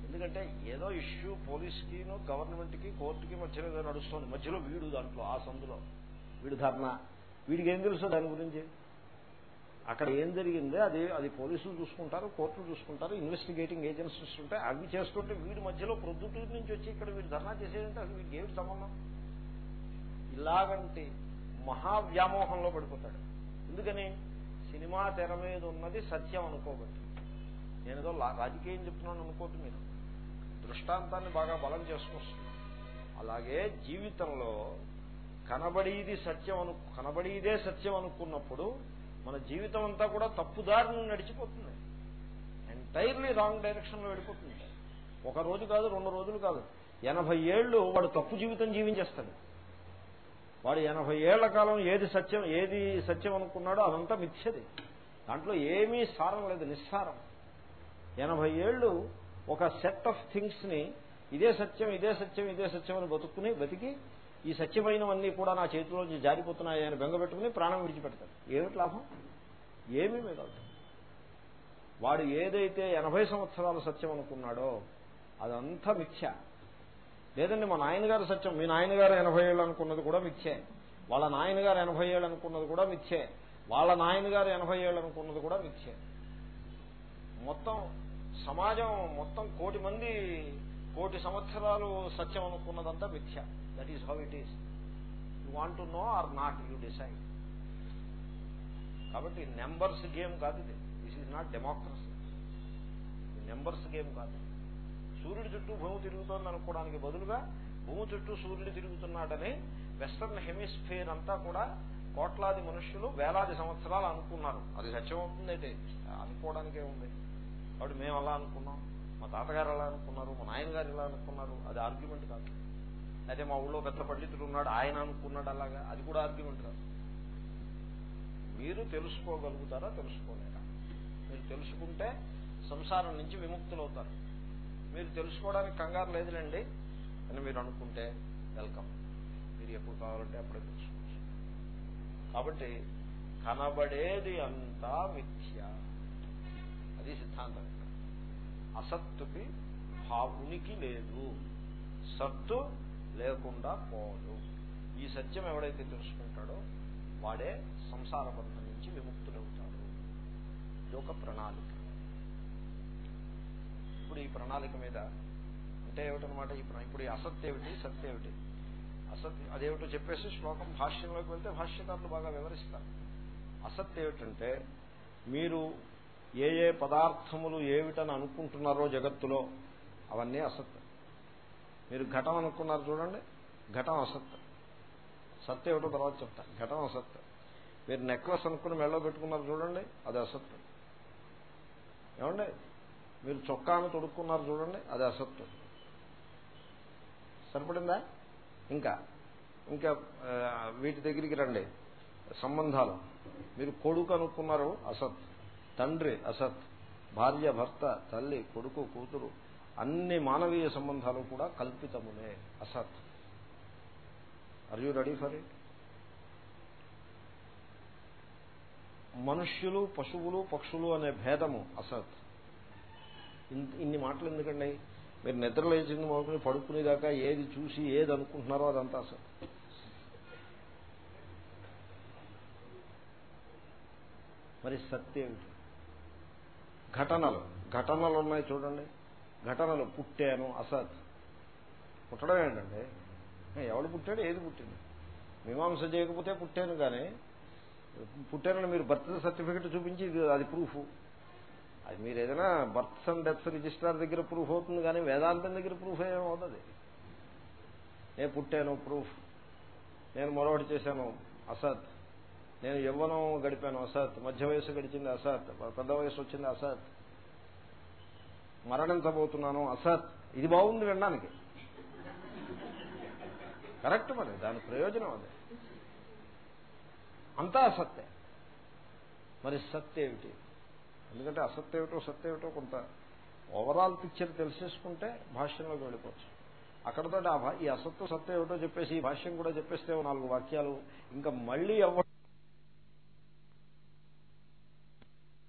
ఎందుకంటే ఏదో ఇష్యూ పోలీస్కిను గవర్నమెంట్కి కోర్టుకి మధ్యలో ఏదో నడుస్తుంది. మధ్యలో వీడు దాంట్లో ఆ సందులో. వీడు ధర్నా. వీడికి ఏం తెలుసు దాని గురించి? అక్కడ ఏం జరిగిందో? అది అది పోలీసులు చూసుకుంటారు కోర్టులు చూసుకుంటారు ఇన్వెస్టిగేటింగ్ ఏజెన్సీస్ ఉంటాయి అవి చేస్తుంటే వీడి మధ్యలో ప్రొద్దుటూరు నుంచి వచ్చి ఇక్కడ వీడు ధర్నా చేసేదంటే అసలు వీడికి ఏమిటి సంబంధం? ఇలాగంటి మహావ్యామోహంలో పడిపోతాడు. ఎందుకని? సినిమా తెర మీద ఉన్నది సత్యం అనుకోబట్టి. నేనేదో రాజకీయం చెప్తున్నాను అనుకోవద్దు మీరు. దృష్టాంతాన్ని బాగా బలం చేసుకొస్తున్నాను అలాగే జీవితంలో కనబడేది సత్యం అను కనబడేదే సత్యం అనుకున్నప్పుడు మన జీవితం అంతా కూడా తప్పుదారిని నడిచిపోతుంది. ఎంటైర్లీ రాంగ్ డైరెక్షన్లో వెళ్ళిపోతుంది. ఒక రోజు కాదు రెండు రోజులు కాదు. ఎనభై ఏళ్ళు వాడు తప్పు జీవితం జీవించేస్తాడు. వాడు ఎనభై ఏళ్ళ కాలం ఏది సత్యం ఏది సత్యం అనుకున్నాడో అదంతా మిథ్యది. దాంట్లో ఏమీ సారం లేదు నిస్సారం. ఎనభై ఏళ్ళు ఒక సెట్ ఆఫ్ థింగ్స్ని ఇదే సత్యం ఇదే సత్యం ఇదే సత్యం అని బతుక్కుని బతికి ఈ సత్యమైనవన్నీ కూడా నా చేతిలోంచి జారిపోతున్నాయి అని బెంగపెట్టుకుని ప్రాణం విడిచిపెడతాడు. ఏమిటి లాభం? ఏమీ మిగలదు వాడు ఏదైతే ఎనభై సంవత్సరాల సత్యం అనుకున్నాడో అదంతా మిథ్య. లేదండి మా నాయనగారు సత్యం మీ నాయనగారు ఎనభై ఏళ్ళు అనుకున్నది కూడా మిథ్యే. వాళ్ళ నాయనగారు ఎనభై ఏళ్ళు అనుకున్నది కూడా మిథ్యే. వాళ్ళ నాయనగారు ఎనభై ఏళ్ళు అనుకున్నది కూడా మిథ్యే. మొత్తం సమాజం మొత్తం కోటి మంది కోటి సంవత్సరాలు సత్యం అనుకున్నదంతా మిథ్య. That is how it is you want to know or not you decide కాబట్టి నెంబర్స్ గేమ్ కాదు ఇది. This is not democracy numbers game కాదు. సూర్యుడి చుట్టూ భూమి తిరుగుతోంది అనుకోవడానికి బదులుగా భూమి చుట్టూ సూర్యుడు తిరుగుతున్నాడని వెస్టర్న్ హెమిస్ఫియర్ అంతా కూడా కోట్లాది మనుషులు వేలాది సంవత్సరాలు అనుకున్నారు. అది సత్యం అవుతుందంటే అనుకోవడానికే ఉంది. కాబట్టి మేము అలా అనుకున్నాం. మా తాతగారు ఎలా అనుకున్నారు మా నాయనగారు ఎలా అనుకున్నారు అది ఆర్గ్యుమెంట్ కాదు. అయితే మా ఊళ్ళో పెద్ద పండితుడు ఉన్నాడు ఆయన అనుకున్నాడు అలాగా అది కూడా ఆర్గ్యుమెంట్ కాదు. మీరు తెలుసుకోగలుగుతారా తెలుసుకోలేరా? మీరు తెలుసుకుంటే సంసారం నుంచి విముక్తులవుతారు. మీరు తెలుసుకోవడానికి కంగారు లేదులేండి అని మీరు అనుకుంటే వెల్కమ్. మీరు ఎప్పుడు కావాలంటే అప్పుడే తెలుసుకోవచ్చు. కాబట్టి కనబడేది అంతా మిథ్య. అది సిద్ధాంతం. అసత్తుకి ఉనికి లేదు. సత్తు లేకుండా పోదు. ఈ సత్యం ఎవడైతే తెలుసుకుంటాడో వాడే సంసార బంధం నుంచి విముక్తుడవుతాడు. ఇది ఒక ప్రణాళిక. ఇప్పుడు ఈ ప్రణాళిక మీద అంటే ఏమిటనమాట ఈ ఇప్పుడు ఈ అసత్ ఏమిటి? సత్ ఏమిటి? అసత్ అదేమిటో చెప్పేసి శ్లోకం భాష్యంలోకి వెళ్తే భాష్యకారులు బాగా వివరిస్తారు. అసత్ ఏమిటంటే మీరు ఏ ఏ పదార్థములు ఏమిటని అనుకుంటున్నారో జగత్తులో అవన్నీ అసత్ మీరు ఘటం అనుకున్నారు చూడండి ఘటం అసత్ సత్ ఏమిటో తర్వాత చెప్తా. ఘటం అసత్ మీరు నెక్లెస్ అనుకుని మెళ్ళో పెట్టుకున్నారు చూడండి అది అసత్ ఏమండి? మీరు చొక్కాను తొడుక్కున్నారు చూడండి అది అసత్తు సరిపడిందా? ఇంకా ఇంకా వీటి దగ్గరికి రండి. సంబంధాలు. మీరు కొడుకు అనుకున్నారు అసత్ తండ్రి అసత్ భార్య భర్త తల్లి కొడుకు కూతురు అన్ని మానవీయ సంబంధాలు కూడా కల్పితములే. అసత్. Are you ready for it మనుష్యులు పశువులు పక్షులు అనే భేదము అసత్. ఇన్- ఇన్ని మాటలు ఎందుకండి? మీరు నిద్రలేచింది మొదలుకొని పడుకునేదాకా ఏది చూసి ఏది అనుకుంటున్నారో అదంతా అసత్. మరి సత్యేమిటి ఘటనలు. ఘటనలు ఉన్నాయి చూడండి. ఘటనలు పుట్టాను అసత్. పుట్టడం ఏంటండి ఎవడు పుట్టాడు? ఏది పుట్టింది? మీమాంస చేయకపోతే పుట్టాను కానీ పుట్టానని మీరు బర్త్ సర్టిఫికెట్ చూపించి ఇది అది ప్రూఫ్ అది మీరు ఏదైనా బర్త్స్ అండ్ డెత్స్ రిజిస్ట్రార్ దగ్గర ప్రూఫ్ అవుతుంది కానీ వేదాంతం దగ్గర ప్రూఫ్ ఏమవుతుంది నేను పుట్టాను ప్రూఫ్ నేను మరొకటి చేశాను అసత్. నేను యవ్వనం గడిపాను అసత్ మధ్య వయసు గడిచింది అసత్ పెద్ద వయసు వచ్చింది అసత్. మరణించబోతున్నాను అసత్. ఇది బాగుంది వినడానికి. కరెక్ట్ మరి దాని ప్రయోజనం అదే. అంతా అసత్తే. మరి సత్ ఏమిటి? ఎందుకంటే అసత్ ఏమిటో సత్ ఏమిటో కొంత ఓవరాల్ పిక్చర్ తెలిసేసుకుంటే భాష్యంలోకి వెళ్ళిపోవచ్చు. అక్కడతో ఆ ఈ అసత్తు సత్తు ఏమిటో చెప్పేసి ఈ భాష్యం కూడా చెప్పేస్తే నాలుగు వాక్యాలు ఇంకా మళ్ళీ ఎవరు